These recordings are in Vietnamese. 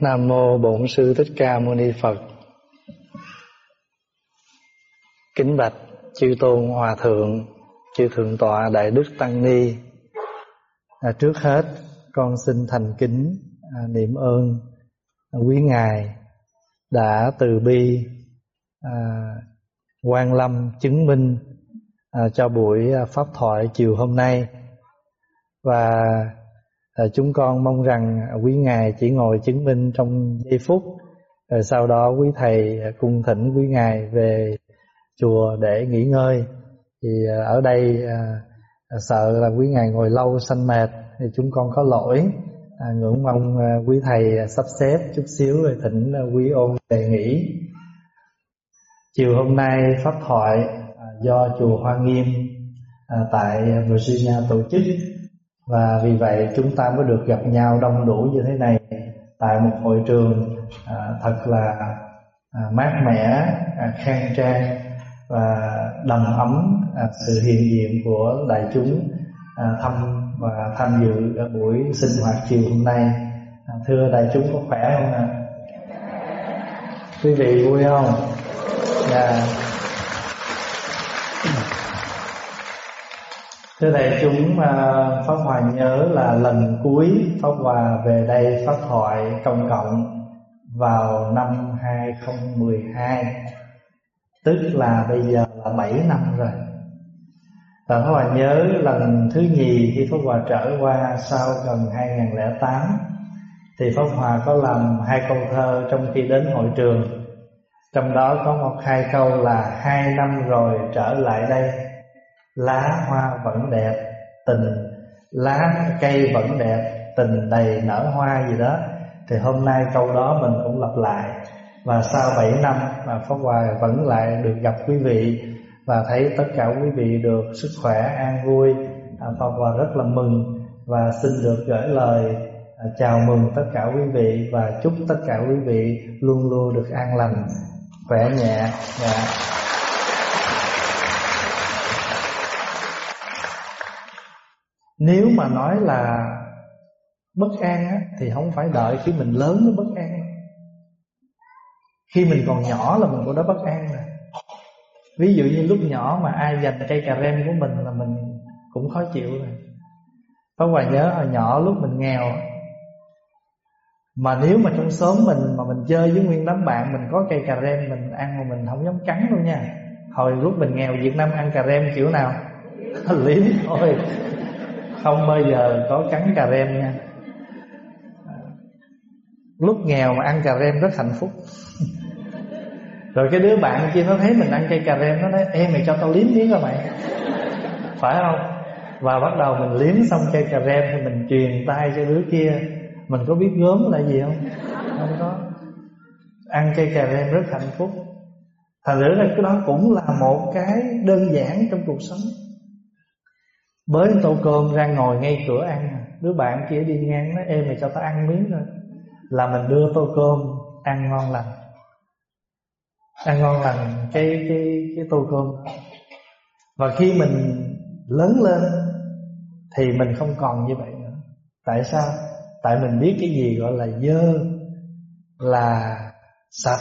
Nam mô Bổn sư Thích Ca Mâu Ni Phật. Kính bạch chư tôn hòa thượng, chư thượng tọa đại đức tăng ni. À, trước hết con xin thành kính à, niệm ơn à, quý ngài đã từ bi à, quan lâm chứng minh à, cho buổi à, pháp thoại chiều hôm nay và à, chúng con mong rằng quý ngài chỉ ngồi chứng minh trong giây phút. Rồi sau đó quý thầy cung thỉnh quý ngài về chùa để nghỉ ngơi. Thì ờ, ở đây à, à, sợ là quý ngài ngồi lâu sanh mệt thì chúng con có lỗi. À, ngưỡng mong à, quý thầy sắp xếp chút xíu rồi thỉnh à, quý ôn về nghỉ. Chiều hôm nay pháp thoại à, do chùa Hoa Nghiêm à, tại Virginia tổ chức và vì vậy chúng ta mới được gặp nhau đông đủ như thế này tại một hội trường à, thật là à, mát mẻ, à, khang trang và đầm ấm à, sự hiện diện của đại chúng à, thăm và tham dự ở buổi sinh hoạt chiều hôm nay. À, thưa đại chúng có khỏe không ạ? Quý vị vui không? yeah. Thưa đại chúng, à, Pháp Hòa nhớ là lần cuối Pháp Hòa về đây Pháp thoại công cộng vào năm 2012 Tức là bây giờ là 7 năm rồi. Và Pháp Hòa nhớ lần thứ nhì khi Pháp Hòa trở qua sau gần 2008 Thì Pháp Hòa có làm hai câu thơ trong khi đến hội trường. Trong đó có một hai câu là Hai năm rồi trở lại đây lá hoa vẫn đẹp, tình. Lá cây vẫn đẹp, tình đầy nở hoa gì đó. Thì hôm nay câu đó mình cũng lặp lại. Và sau 7 năm mà Pháp Hòa vẫn lại được gặp quý vị và thấy tất cả quý vị được sức khỏe, an vui. À, Pháp Hòa rất là mừng và xin được gửi lời à, chào mừng tất cả quý vị và chúc tất cả quý vị luôn luôn được an lành, khỏe nhẹ yeah. Nếu mà nói là bất an á, thì không phải đợi khi mình lớn mới bất an. Khi mình còn nhỏ là mình cũng đã bất an rồi. Ví dụ như lúc nhỏ mà ai giành cây cà rem của mình là mình cũng khó chịu rồi. Có Hòa nhớ hồi nhỏ lúc mình nghèo Mà nếu mà trong xóm mình mà mình chơi với nguyên đám bạn Mình có cây cà rem mình ăn mà mình không dám cắn đâu nha. Hồi lúc mình nghèo Việt Nam ăn cà rem kiểu nào? Liếm thôi không bao giờ có cắn cà rem nha. À, lúc nghèo mà ăn cà rem rất hạnh phúc. Rồi cái đứa bạn kia nó thấy mình ăn cây cà rem, nó nói em mày cho tao liếm miếng rồi mày. Phải không? Và bắt đầu mình liếm xong cây cà rem thì mình truyền tay cho đứa kia. Mình có biết gớm là gì không? Không có. Ăn cây cà rem rất hạnh phúc. Thành thử là cái đó cũng là một cái đơn giản trong cuộc sống. Bới tô cơm ra ngồi ngay cửa ăn. Đứa bạn kia đi ngang nói Ê mày cho tao ăn miếng thôi. Là mình đưa tô cơm ăn ngon lành. Ăn ngon lành cái, cái, cái tô cơm. Và khi mình lớn lên Thì mình không còn như vậy nữa. Tại sao? Tại mình biết cái gì gọi là dơ Là sạch.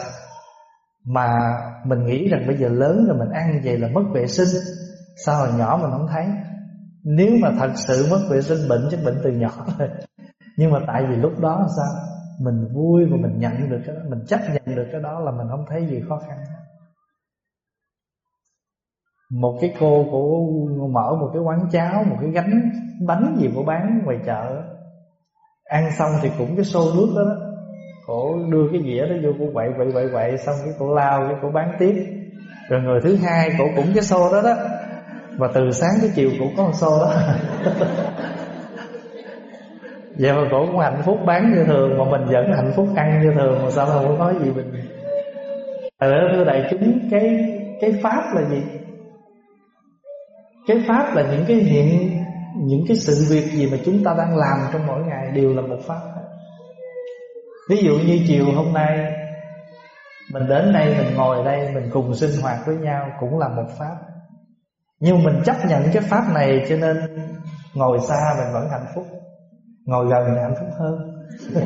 Mà mình nghĩ rằng bây giờ lớn rồi mình ăn vậy là mất vệ sinh. Sao hồi nhỏ mình không thấy? Nếu mà thật sự mất vệ sinh bệnh chắc bệnh từ nhỏ thôi. Nhưng mà tại vì lúc đó sao? Mình vui và mình nhận được cái đó Mình chấp nhận được cái đó là mình không thấy gì khó khăn. Một cái cô của mở một cái quán cháo Một cái gánh bánh gì của bán ngoài chợ. Ăn xong thì cũng cái xô nước đó, đó. Cổ đưa cái dĩa đó vô cô quậy quậy quậy quậy Xong cái cổ lao cái cổ bán tiếp. Rồi người thứ hai cổ cũng cái xô đó đó và từ sáng tới chiều cũng có một xô đó. Vậy mà cổ cũng hạnh phúc bán như thường Mà mình vẫn hạnh phúc ăn như thường Mà sao không có nói gì mình Thật ra thưa đại chúng Cái cái pháp là gì? Cái pháp là những cái hiện Những cái sự việc gì mà chúng ta đang làm Trong mỗi ngày đều là một pháp. Ví dụ như chiều hôm nay Mình đến đây mình ngồi đây Mình cùng sinh hoạt với nhau Cũng là một pháp nhưng mình chấp nhận cái pháp này cho nên ngồi xa mình vẫn hạnh phúc. Ngồi gần thì hạnh phúc hơn.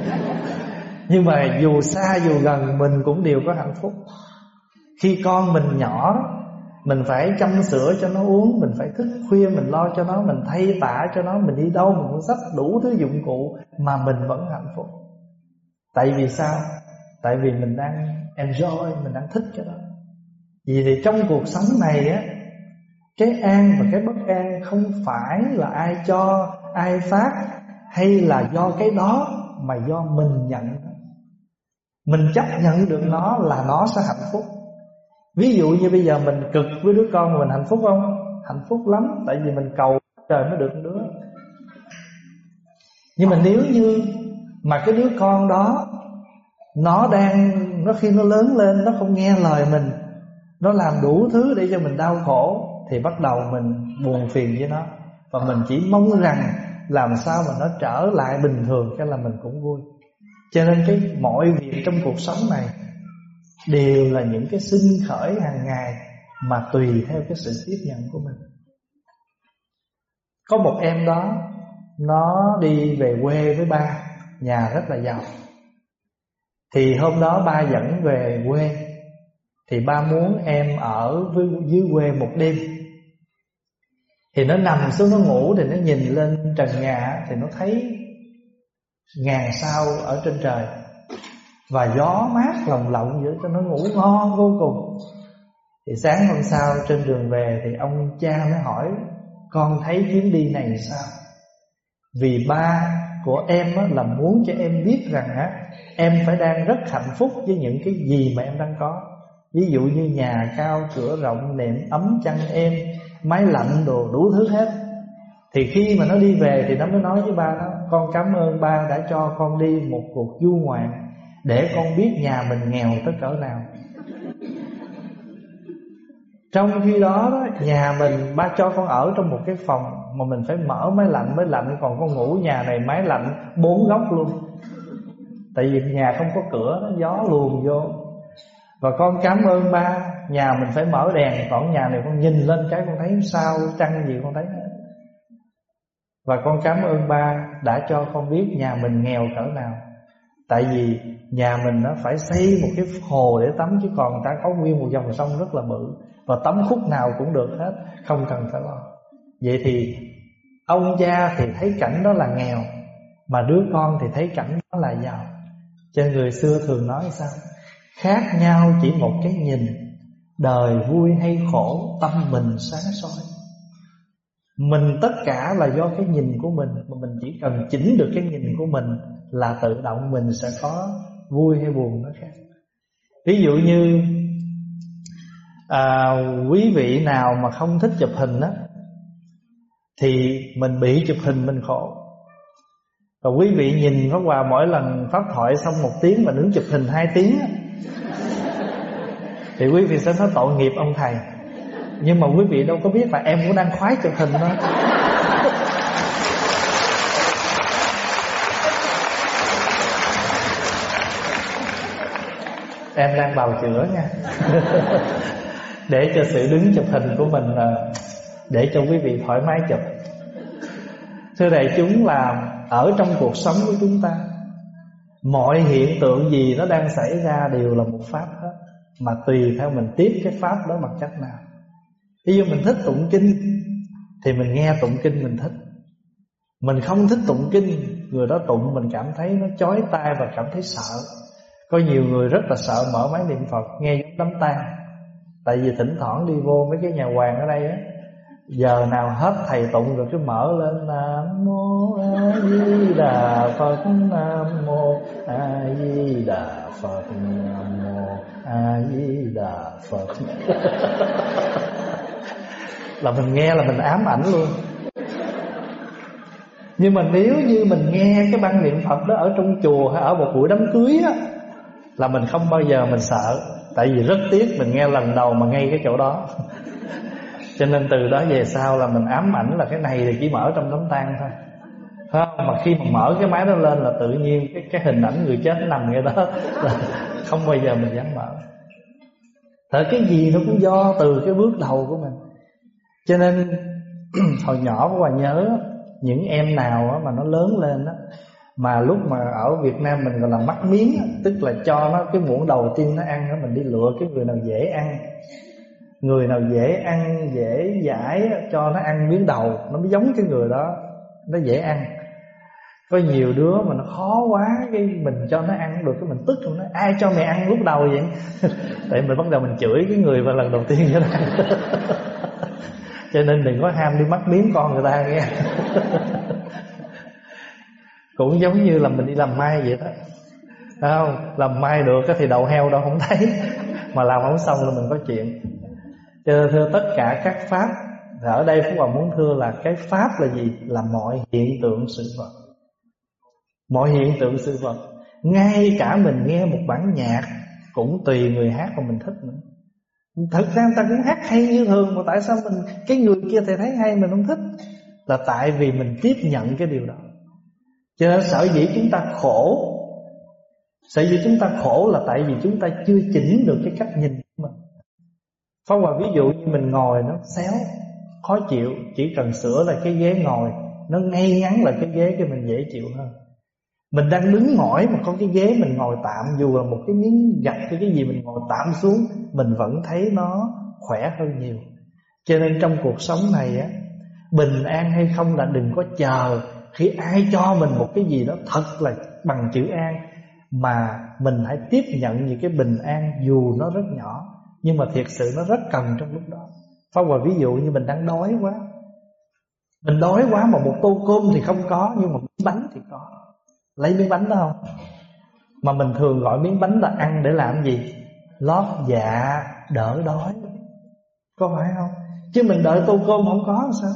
Nhưng mà dù xa dù gần, mình cũng đều có hạnh phúc. Khi con mình nhỏ, mình phải chăm sữa cho nó uống, mình phải thức khuya, mình lo cho nó, mình thay tả cho nó, mình đi đâu, mình cũng sắp đủ thứ dụng cụ mà mình vẫn hạnh phúc. Tại vì sao? Tại vì mình đang enjoy, mình đang thích cái đó. Vì thì trong cuộc sống này á cái an và cái bất an không phải là ai cho, ai phát, hay là do cái đó mà do mình nhận. Mình chấp nhận được nó là nó sẽ hạnh phúc. Ví dụ như bây giờ mình cực với đứa con mình hạnh phúc không? Hạnh phúc lắm, tại vì mình cầu trời mới được đứa. Nhưng mà nếu như mà cái đứa con đó, nó đang, nó khi nó lớn lên, nó không nghe lời mình, nó làm đủ thứ để cho mình đau khổ thì bắt đầu mình buồn phiền với nó. Và mình chỉ mong rằng làm sao mà nó trở lại bình thường cái là mình cũng vui. Cho nên cái mọi việc trong cuộc sống này đều là những cái sinh khởi hàng ngày mà tùy theo cái sự tiếp nhận của mình. Có một em đó, nó đi về quê với ba, nhà rất là giàu. Thì hôm đó ba dẫn về quê, thì ba muốn em ở với, dưới quê một đêm thì nó nằm xuống nó ngủ thì nó nhìn lên trần nhà thì nó thấy ngàn sao ở trên trời. Và gió mát lồng lộng giữa cho nó ngủ ngon vô cùng. Thì sáng hôm sau trên đường về thì ông cha mới hỏi con thấy chuyến đi này sao? Vì ba của em á, là muốn cho em biết rằng á em phải đang rất hạnh phúc với những cái gì mà em đang có. Ví dụ như nhà cao cửa rộng nệm ấm chăn em máy lạnh đồ đủ thứ hết. Thì khi mà nó đi về thì nó mới nói với ba nó con cảm ơn ba đã cho con đi một cuộc du ngoạn để con biết nhà mình nghèo tới cỡ nào. Trong khi đó, đó nhà mình ba cho con ở trong một cái phòng mà mình phải mở máy lạnh mới lạnh còn con ngủ nhà này máy lạnh bốn góc luôn. Tại vì nhà không có cửa nó gió luồn vô và con cảm ơn ba. Nhà mình phải mở đèn, còn nhà này con nhìn lên cái con thấy sao, trăng gì con thấy hết. Và con cảm ơn ba đã cho con biết nhà mình nghèo cỡ nào. Tại vì nhà mình nó phải xây một cái hồ để tắm, Chứ còn người ta có nguyên một dòng sông rất là bự. Và tắm khúc nào cũng được hết, Không cần phải lo. Vậy thì ông cha thì thấy cảnh đó là nghèo, Mà đứa con thì thấy cảnh đó là giàu. Cho người xưa thường nói sao? Khác nhau chỉ một cái nhìn Đời vui hay khổ Tâm mình sáng soi. Mình tất cả là do cái nhìn của mình Mà mình chỉ cần chỉnh được cái nhìn của mình là tự động mình sẽ có vui hay buồn nó khác. Ví dụ như à, quý vị nào mà không thích chụp hình á thì mình bị chụp hình mình khổ. Và quý vị nhìn Pháp Hòa mỗi lần Pháp thoại xong một tiếng mà đứng chụp hình hai tiếng á, thì quý vị sẽ nói tội nghiệp ông thầy. Nhưng mà quý vị đâu có biết là em cũng đang khoái chụp hình đó. Em đang bào chữa nha. Để cho sự đứng chụp hình của mình Để cho quý vị thoải mái chụp. Thưa đại chúng là Ở trong cuộc sống của chúng ta Mọi hiện tượng gì nó đang xảy ra Đều là một pháp hết. Mà tùy theo mình tiếp cái pháp đó bằng cách nào. Ví dụ mình thích tụng kinh, Thì mình nghe tụng kinh mình thích. Mình không thích tụng kinh, Người đó tụng mình cảm thấy nó chói tai Và cảm thấy sợ. Có nhiều người rất là sợ mở máy niệm Phật, Nghe giống đám tang. Tại vì thỉnh thoảng đi vô mấy cái nhà hoàng ở đây á Giờ nào hết thầy tụng rồi cứ mở lên, Nam Mô A Di Đà Phật, Nam Mô A Di Đà Phật, Nam Mô A Di Đà Phật. Là mình nghe là mình ám ảnh luôn. Nhưng mà nếu như mình nghe cái băng niệm Phật đó Ở trong chùa hay ở một buổi đám cưới á, là mình không bao giờ mình sợ. Tại vì rất tiếc mình nghe lần đầu mà ngay cái chỗ đó. cho nên từ đó về sau là mình ám ảnh là cái này thì chỉ mở trong đám tang thôi. Không mà khi mà mở cái máy đó lên là tự nhiên cái cái hình ảnh người chết nằm ngay đó. Là không bao giờ mình dám mở. Thật cái gì nó cũng do từ cái bước đầu của mình. Cho nên hồi nhỏ của Hòa nhớ, Những em nào mà nó lớn lên đó mà lúc mà ở Việt Nam mình gọi là mắt miếng tức là cho nó cái muỗng đầu tiên nó ăn đó mình đi lựa cái người nào dễ ăn người nào dễ ăn, dễ giải cho nó ăn miếng đầu, nó mới giống cái người đó, nó dễ ăn. Có nhiều đứa mà nó khó quá, cái mình cho nó ăn được, cái mình tức nó ai cho mày ăn lúc đầu vậy? Tại mình bắt đầu mình chửi cái người mà lần đầu tiên cho nó cho nên đừng có ham đi mất miếng con người ta nghe. Cũng giống như là mình đi làm mai vậy đó. Không? Làm mai được thì đầu heo đâu không thấy, mà làm không xong là mình có chuyện cho nên thưa tất cả các pháp, và ở đây Phú Hòa muốn thưa là cái pháp là gì? Là mọi hiện tượng sự vật. Mọi hiện tượng sự vật. Ngay cả mình nghe một bản nhạc cũng tùy người hát mà mình thích nữa. Thật ra người ta cũng hát hay như thường, mà tại sao mình, cái người kia thì thấy hay mình không thích? Là tại vì mình tiếp nhận cái điều đó. Cho nên sở dĩ chúng ta khổ. Sở dĩ chúng ta khổ là tại vì chúng ta chưa chỉnh được cái cách nhìn của Pháp Hòa, ví dụ như mình ngồi nó xéo, Khó chịu, Chỉ cần sửa là cái ghế ngồi, Nó ngay ngắn là cái ghế cái mình dễ chịu hơn. Mình đang đứng mỏi mà có cái ghế mình ngồi tạm, Dù là một cái miếng gạch hay cái gì mình ngồi tạm xuống, Mình vẫn thấy nó khỏe hơn nhiều. Cho nên trong cuộc sống này á, Bình an hay không là đừng có chờ Khi ai cho mình một cái gì đó thật là bằng chữ an, Mà mình hãy tiếp nhận những cái bình an dù nó rất nhỏ. Nhưng mà thiệt sự nó rất cần trong lúc đó. Pháp Hòa ví dụ như mình đang đói quá. Mình đói quá mà một tô cơm thì không có, Nhưng mà miếng bánh thì có. Lấy miếng bánh đó không? Mà mình thường gọi miếng bánh là ăn để làm gì? Lót dạ đỡ đói. Có phải không? Chứ mình đợi tô cơm không có sao?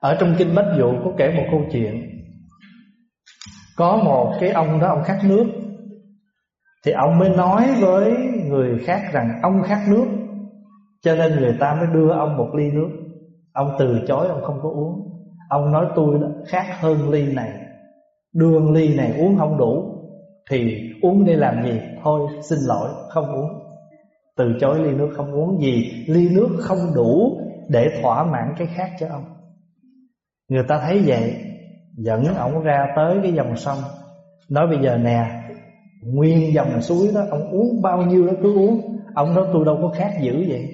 Ở trong Kinh Bách Dụ có kể một câu chuyện. Có một cái ông đó, ông khát nước. Thì ông mới nói với người khác rằng Ông khát nước, Cho nên người ta mới đưa ông một ly nước. Ông từ chối, ông không có uống. Ông nói tôi khát hơn ly này, Đưa ly này uống không đủ, Thì uống để làm gì? Thôi, xin lỗi, không uống. Từ chối ly nước không uống gì Ly nước không đủ Để thỏa mãn cái khác cho ông. Người ta thấy vậy, Dẫn ông ra tới cái dòng sông, Nói bây giờ nè Nguyên dòng suối đó, Ông uống bao nhiêu đó cứ uống. Ông nói, tôi đâu có khát dữ vậy.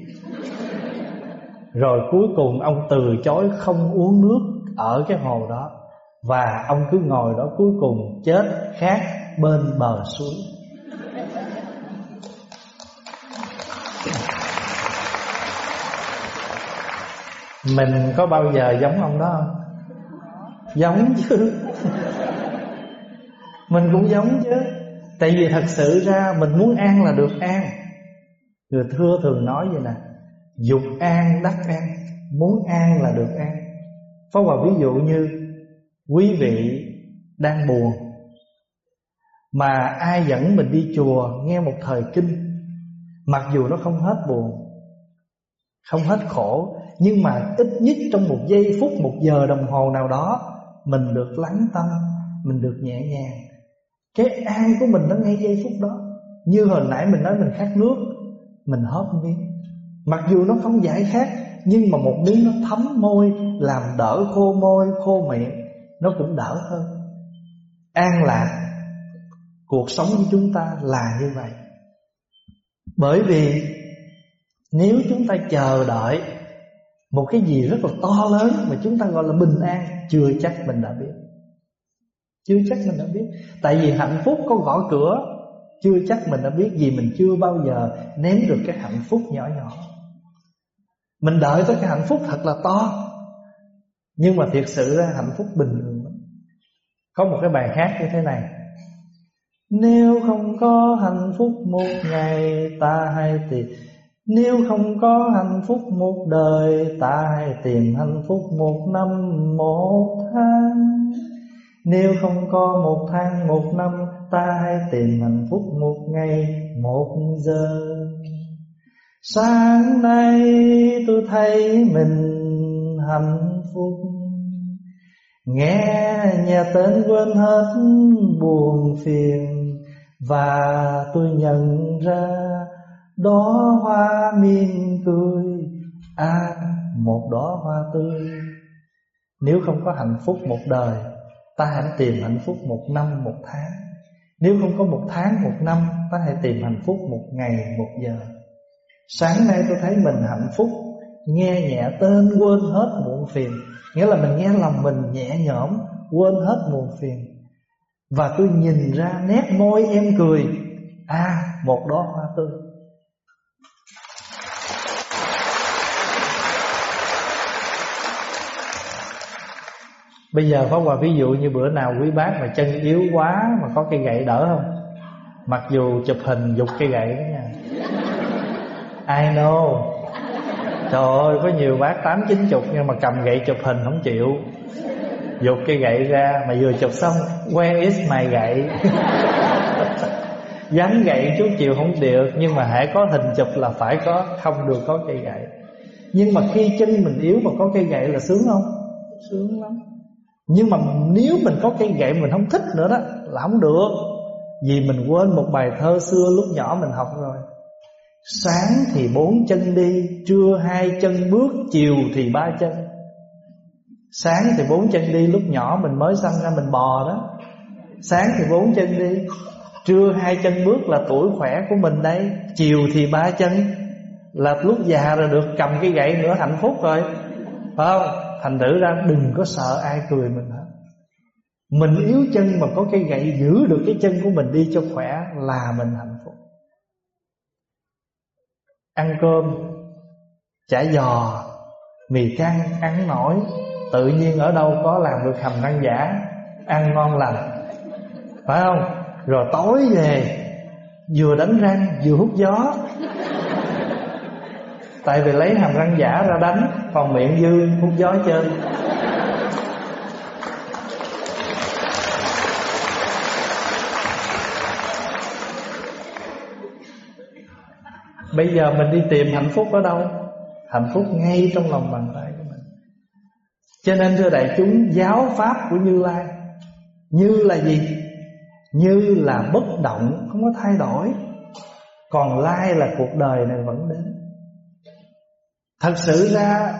Rồi cuối cùng ông từ chối không uống nước Ở cái hồ đó. Và ông cứ ngồi đó cuối cùng chết khát bên bờ suối. Mình có bao giờ giống ông đó không? Giống chứ. Mình cũng giống chứ. Tại vì thật sự ra mình muốn an là được an. Người thưa thường nói vậy nè, Dục an, đắc an. Muốn an là được an. Phó Hòa ví dụ như, Quý vị đang buồn, Mà ai dẫn mình đi chùa Nghe một thời kinh, Mặc dù nó không hết buồn, Không hết khổ, Nhưng mà ít nhất trong một giây phút, Một giờ đồng hồ nào đó, Mình được lắng tâm, Mình được nhẹ nhàng. Cái an của mình nó ngay giây phút đó. Như hồi nãy mình nói mình khát nước Mình hớp miếng Mặc dù nó không giải khát Nhưng mà một miếng nó thấm môi Làm đỡ khô môi, khô miệng Nó cũng đỡ hơn. An lạc Cuộc sống của chúng ta là như vậy. Bởi vì Nếu chúng ta chờ đợi Một cái gì rất là to lớn Mà chúng ta gọi là bình an Chưa chắc mình đã biết. Chưa chắc mình đã biết. Tại vì hạnh phúc có gõ cửa. Chưa chắc mình đã biết gì Mình chưa bao giờ nếm được cái hạnh phúc nhỏ nhỏ. Mình đợi tới cái hạnh phúc thật là to. Nhưng mà thiệt sự ra hạnh phúc bình thường Có một cái bài hát như thế này. Nếu không có hạnh phúc một ngày, ta hay tìm. Nếu không có hạnh phúc một đời, ta hay tìm hạnh phúc một năm một tháng. Nếu không có một tháng, một năm, ta hãy tìm hạnh phúc một ngày, một giờ. Sáng nay tôi thấy mình hạnh phúc. Nghe nhà tên quên hết buồn phiền, Và tôi nhận ra đó hoa miên cười. À một đóa hoa tươi. Nếu không có hạnh phúc một đời Ta hãy tìm hạnh phúc một năm, một tháng. Nếu không có một tháng, một năm, Ta hãy tìm hạnh phúc một ngày, một giờ. Sáng nay tôi thấy mình hạnh phúc, Nghe nhẹ tên, quên hết muộn phiền. Nghĩa là mình nghe lòng mình nhẹ nhõm, Quên hết muộn phiền. Và tôi nhìn ra nét môi em cười. À một đóa hoa tươi. Bây giờ Pháp qua ví dụ như bữa nào quý bác mà chân yếu quá Mà có cây gậy đỡ không? Mặc dù chụp hình dục cây gậy đó nha. I know Trời ơi, có nhiều bác tám, chín chục Nhưng mà cầm gậy chụp hình không chịu. Dục cây gậy ra, Mà vừa chụp xong, Where is my gậy? Dán gậy chút chịu không được, Nhưng mà hãy có hình chụp là phải có, Không được có cây gậy. Nhưng mà khi chân mình yếu mà có cây gậy là sướng không? Sướng lắm. Nhưng mà nếu mình có cây gậy mình không thích nữa đó, Là không được. Vì mình quên một bài thơ xưa lúc nhỏ mình học rồi. Sáng thì bốn chân đi, Trưa hai chân bước, Chiều thì ba chân. Sáng thì bốn chân đi, Lúc nhỏ mình mới sanh ra mình bò đó. Sáng thì bốn chân đi, Trưa hai chân bước là tuổi khỏe của mình đây. Chiều thì ba chân, Là lúc già rồi được cầm cái gậy nữa, hạnh phúc rồi. Phải không? Thành thử ra đừng có sợ ai cười mình hết. Mình yếu chân mà có cái gậy giữ được cái chân của mình đi cho khỏe Là mình hạnh phúc. Ăn cơm, Chả giò, Mì căng ăn nổi, Tự nhiên ở đâu có làm được hầm răng giả, Ăn ngon lành. Phải không? Rồi tối về, Vừa đánh răng, vừa hút gió. Tại vì lấy hàm răng giả ra đánh. Còn miệng dư, hút gió trên Bây giờ mình đi tìm hạnh phúc ở đâu? Hạnh phúc ngay trong lòng bàn tay của mình. Cho nên, thưa đại chúng, Giáo pháp của Như Lai, Như là gì? Như là bất động, Không có thay đổi. Còn Lai là cuộc đời này vẫn đến. Thật sự ra,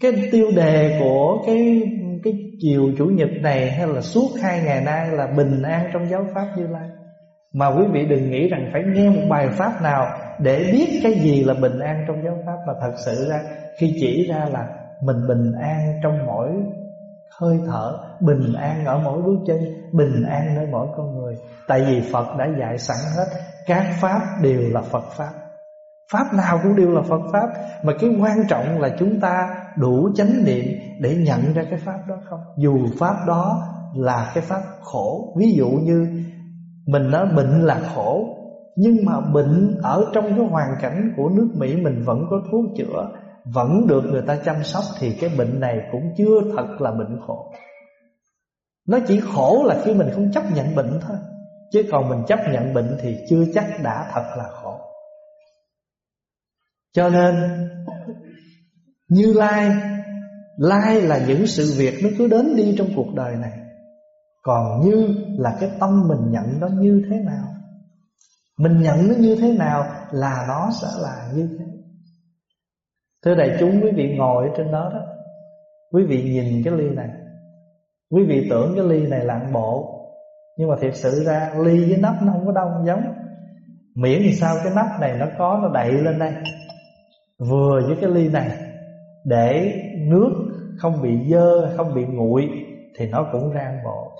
Cái tiêu đề của cái cái chiều chủ nhật này Hay là suốt hai ngày nay Là bình an trong giáo pháp Như Lai. Mà quý vị đừng nghĩ rằng Phải nghe một bài pháp nào để biết cái gì là bình an trong giáo pháp, mà thật sự ra khi chỉ ra là mình bình an trong mỗi hơi thở, bình an ở mỗi bước chân, bình an nơi mỗi con người. Tại vì phật đã dạy sẵn hết, các pháp đều là phật pháp pháp nào cũng đều là phật pháp. Mà cái quan trọng là chúng ta đủ chánh niệm để nhận ra cái pháp đó không? Dù pháp đó là cái pháp khổ. Ví dụ như mình nói bệnh là khổ, nhưng mà bệnh ở trong cái hoàn cảnh của nước Mỹ mình vẫn có thuốc chữa, Vẫn được người ta chăm sóc, Thì cái bệnh này cũng chưa thật là bệnh khổ. Nó chỉ khổ là khi mình không chấp nhận bệnh thôi. Chứ còn mình chấp nhận bệnh thì chưa chắc đã thật là khổ. Cho nên, Như Lai Lai là những sự việc nó cứ đến đi trong cuộc đời này. Còn như là cái tâm mình nhận nó như thế nào, mình nhận nó như thế nào Là nó sẽ là như thế. Thưa đại chúng, quý vị ngồi ở trên đó đó, Quý vị nhìn cái ly này, Quý vị tưởng cái ly này lạng bộ, Nhưng mà thiệt sự ra ly với nắp nó không có đông giống. Miễn thì sao cái nắp này nó có, nó đậy lên đây. Vừa với cái ly này Để nước không bị dơ không bị nguội Thì nó cũng rang bộ.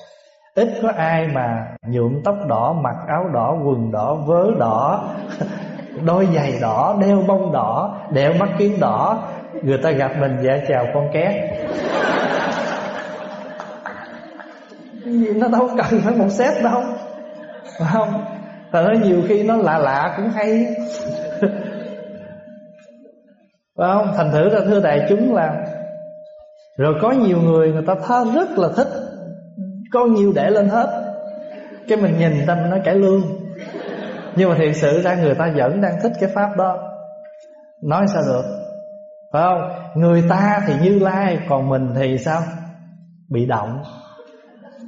Ít có ai mà nhuộm tóc đỏ Mặc áo đỏ, quần đỏ, vớ đỏ Đôi giày đỏ, đeo bông đỏ Đeo mắt kiếm đỏ Người ta gặp mình dạ chào con két Nó đâu cần phải một set đâu Phải không? Thật nó nhiều khi nó lạ lạ cũng hay. Phải không? Thành thử ra thưa đại chúng là Rồi có nhiều người người ta tha rất là thích, có nhiêu để lên hết. Cái mình nhìn ta mình nói cải lương. Nhưng mà thiệt sự ra người ta vẫn đang thích cái pháp đó. Nói sao được? Phải không? Người ta thì như lai, còn mình thì sao? Bị động.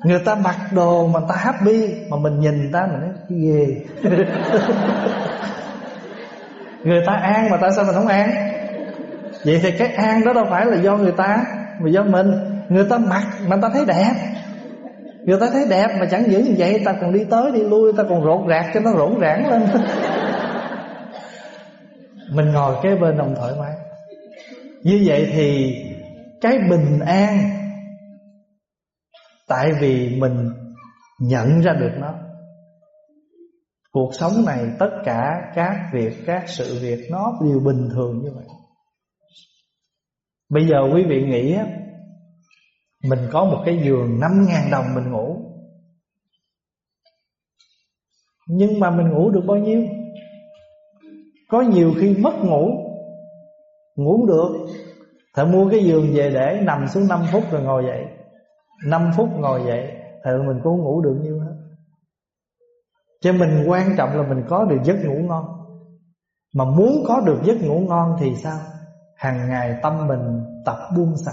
Người ta mặc đồ mà ta happy, mà mình nhìn ta mình nói ghê. Người ta an mà tại sao mình không an vậy thì cái an đó đâu phải là do người ta mà do mình. Người ta mặc mà ta thấy đẹp. Người ta thấy đẹp mà chẳng giữ như vậy Ta còn đi tới đi lui Ta còn rộn rạc cho nó rỗn rãng lên. Mình ngồi kế bên ông thoải mái. Như vậy thì Cái bình an Tại vì mình nhận ra được nó. Cuộc sống này tất cả các việc, các sự việc nó đều bình thường như vậy. Bây giờ quý vị nghĩ Mình có một cái giường 5.000 đồng mình ngủ. Nhưng mà mình ngủ được bao nhiêu? Có nhiều khi mất ngủ. Ngủ không được. Thợ mua cái giường về để nằm xuống 5 phút rồi ngồi dậy. 5 phút ngồi dậy, Thợ mình cũng ngủ được nhiêu hết. Cho mình quan trọng là mình có được giấc ngủ ngon. Mà muốn có được giấc ngủ ngon thì sao? Hàng ngày tâm mình tập buông xả.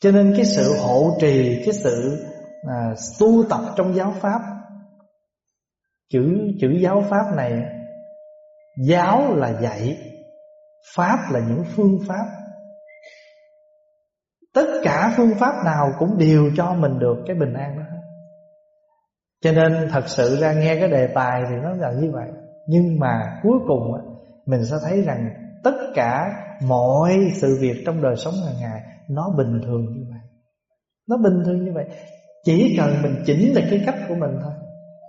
Cho nên cái sự hộ trì cái sự à, tu tập trong giáo pháp chữ chữ giáo pháp này giáo là dạy pháp là những phương pháp. Tất cả phương pháp nào cũng đều cho mình được cái bình an đó. Cho nên thật sự ra nghe cái đề tài thì nó là như vậy. Nhưng mà cuối cùng mình sẽ thấy rằng tất cả mọi sự việc trong đời sống hàng ngày, nó bình thường như vậy. Nó bình thường như vậy. Chỉ cần mình chỉnh được cái cách của mình thôi.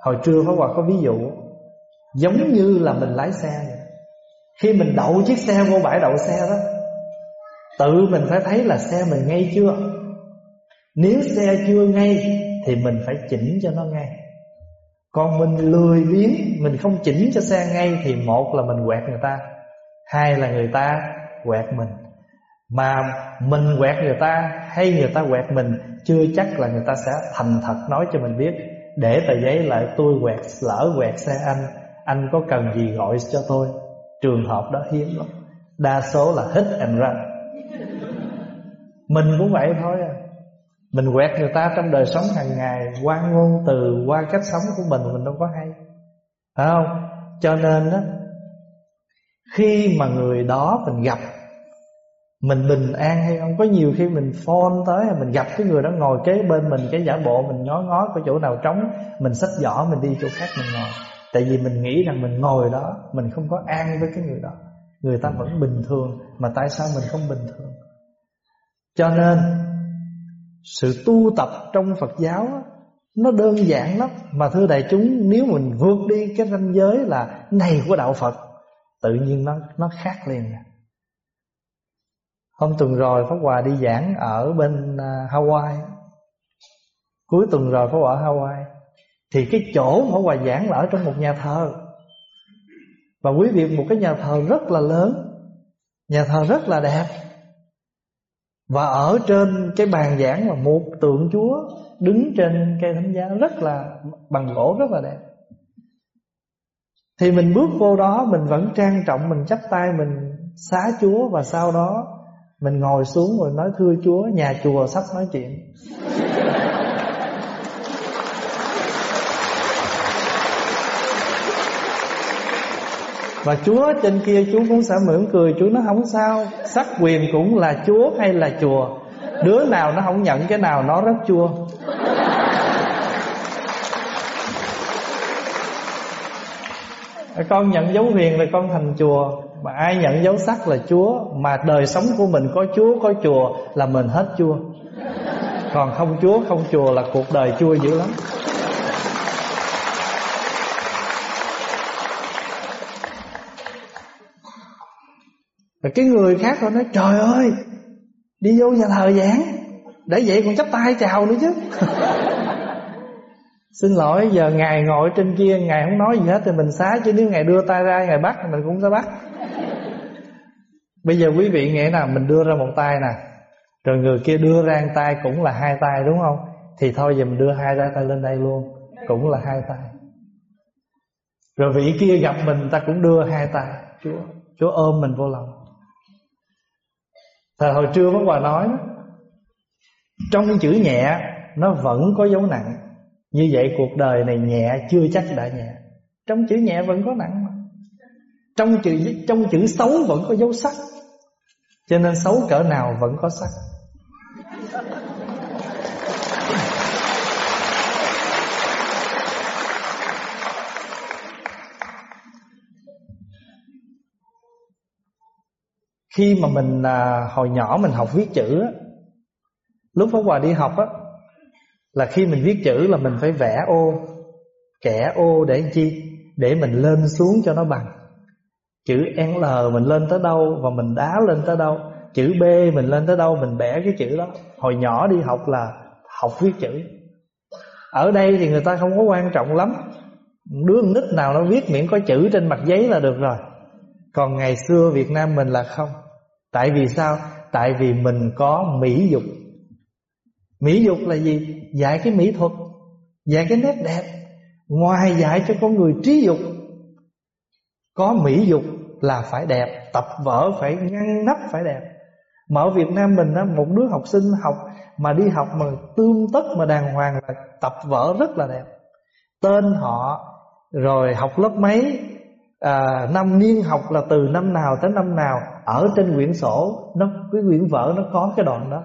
Hồi trưa phải Hòa có ví dụ, giống như là mình lái xe vậy. khi mình đậu chiếc xe vô bãi đậu xe đó, tự mình phải thấy là xe mình ngay chưa. Nếu xe chưa ngay thì mình phải chỉnh cho nó ngay. Còn mình lười biếng, Mình không chỉnh cho xe ngay Thì một là mình quẹt người ta. Hai là người ta quẹt mình. Mà mình quẹt người ta Hay người ta quẹt mình Chưa chắc là người ta sẽ thành thật nói cho mình biết. Để tờ giấy lại tôi quẹt Lỡ quẹt xe anh Anh có cần gì gọi cho tôi? Trường hợp đó hiếm lắm. Đa số là hit and run. Mình cũng vậy thôi à. Mình quẹt người ta trong đời sống hàng ngày Qua ngôn từ, qua cách sống của mình Mình đâu có hay. Phải không? Cho nên đó khi mà người đó mình gặp, Mình bình an hay không? Có nhiều khi mình phone tới Mình gặp cái người đó ngồi kế bên mình, Cái giả bộ mình ngó ngó, có chỗ nào trống, Mình xách giỏ, mình đi chỗ khác mình ngồi. Tại vì mình nghĩ rằng mình ngồi đó, Mình không có an với cái người đó. Người ta vẫn bình thường, Mà tại sao mình không bình thường? Cho nên, Sự tu tập trong Phật giáo Nó đơn giản lắm. Mà thưa đại chúng, Nếu mình vượt đi cái ranh giới là Này của Đạo Phật tự nhiên nó nó khác liền. Hôm tuần rồi pháp hòa đi giảng ở bên à, hawaii. Cuối tuần rồi pháp hòa ở hawaii. Thì cái chỗ pháp hòa giảng là ở trong một nhà thờ. Và quý vị, một cái nhà thờ rất là lớn. Nhà thờ rất là đẹp. Và ở trên cái bàn giảng là một tượng chúa đứng trên cây thánh giá rất là bằng gỗ, rất là đẹp thì mình bước vô đó, Mình vẫn trang trọng, Mình chắp tay, mình xá Chúa Và sau đó mình ngồi xuống rồi nói thưa Chúa, Nhà chùa sắp nói chuyện. Và Chúa trên kia, Chúa cũng sẽ mỉm cười, Chúa nó không sao, Sắc quyền cũng là Chúa hay là chùa. Đứa nào nó không nhận cái nào, nó rất chua. Con nhận dấu huyền là con thành chùa. Mà ai nhận dấu sắc là chúa. Mà đời sống của mình có chúa, có chùa là mình hết chua còn không chúa, không chùa là cuộc đời chua dữ lắm. Rồi cái người khác họ nói, Trời ơi, Đi vô nhà thờ giảng. Để vậy còn chấp tay chào nữa chứ. Xin lỗi, giờ Ngài ngồi trên kia, Ngài không nói gì hết thì mình xá, Chứ nếu Ngài đưa tay ra, Ngài bắt thì mình cũng sẽ bắt. Bây giờ quý vị nghĩ nào, Mình đưa ra một tay nè. Rồi người kia đưa ra một tay cũng là hai tay, đúng không? Thì thôi, giờ mình đưa hai tay lên đây luôn, Cũng là hai tay. Rồi vị kia gặp mình, ta cũng đưa hai tay. Chúa Chúa ôm mình vô lòng. Thời hồi trưa Pháp Hòa nói, Trong chữ nhẹ, Nó vẫn có dấu nặng. Như vậy cuộc đời này nhẹ chưa chắc đã nhẹ. Trong chữ nhẹ vẫn có nặng mà. Trong chữ trong chữ xấu vẫn có dấu sắc. Cho nên xấu cỡ nào vẫn có sắc. Khi mà mình à, hồi nhỏ mình học viết chữ á, Lúc Pháp Hòa đi học á là khi mình viết chữ là mình phải vẽ ô, kẻ ô để chi? Để mình lên xuống cho nó bằng. Chữ L mình lên tới đâu và mình đá lên tới đâu? Chữ B mình lên tới đâu, mình bẻ cái chữ đó. Hồi nhỏ đi học là học viết chữ. Ở đây thì người ta không có quan trọng lắm. Đứa nít nào nó viết miễn có chữ trên mặt giấy là được rồi. Còn ngày xưa Việt Nam mình là không. Tại vì sao? Tại vì mình có mỹ dục mỹ dục là gì? Dạy cái mỹ thuật dạy cái nét đẹp. Ngoài dạy cho con người trí dục có mỹ dục là phải đẹp tập vở phải ngăn nắp phải đẹp. Mà ở Việt Nam mình á một đứa học sinh học mà đi học mà tương tất mà đàng hoàng là tập vở rất là đẹp. Tên họ rồi học lớp mấy à, năm niên học là từ năm nào tới năm nào ở trên quyển sổ nó cái quyển vở nó có cái đoạn đó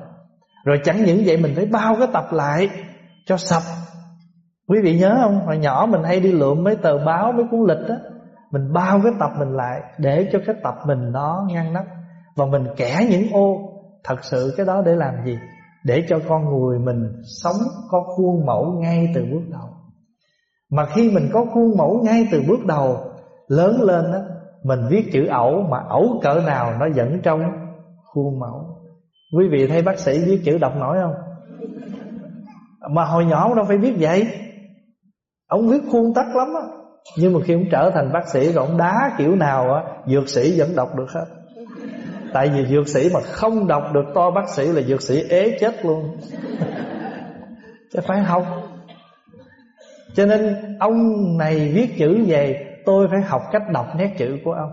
rồi chẳng những vậy mình phải bao cái tập lại cho sạch. Quý vị nhớ không? Hồi nhỏ mình hay đi lượm mấy tờ báo, mấy cuốn lịch đó mình bao cái tập mình lại để cho cái tập mình nó ngăn nắp. Và mình kẻ những ô, thật sự cái đó để làm gì? Để cho con người mình sống, có khuôn mẫu ngay từ bước đầu. Mà khi mình có khuôn mẫu ngay từ bước đầu, lớn lên đó mình viết chữ ẩu mà ẩu cỡ nào nó vẫn trong khuôn mẫu quý vị thấy bác sĩ viết chữ đọc nổi không? Mà hồi nhỏ ông đâu phải biết vậy. Ông viết khuôn tắc lắm á. Nhưng mà khi ông trở thành bác sĩ rồi ông đá kiểu nào á, dược sĩ vẫn đọc được hết. Tại vì dược sĩ mà không đọc được to bác sĩ là dược sĩ ế chết luôn. Chứ phải học. Cho nên ông này viết chữ về, Tôi phải học cách đọc nét chữ của ông.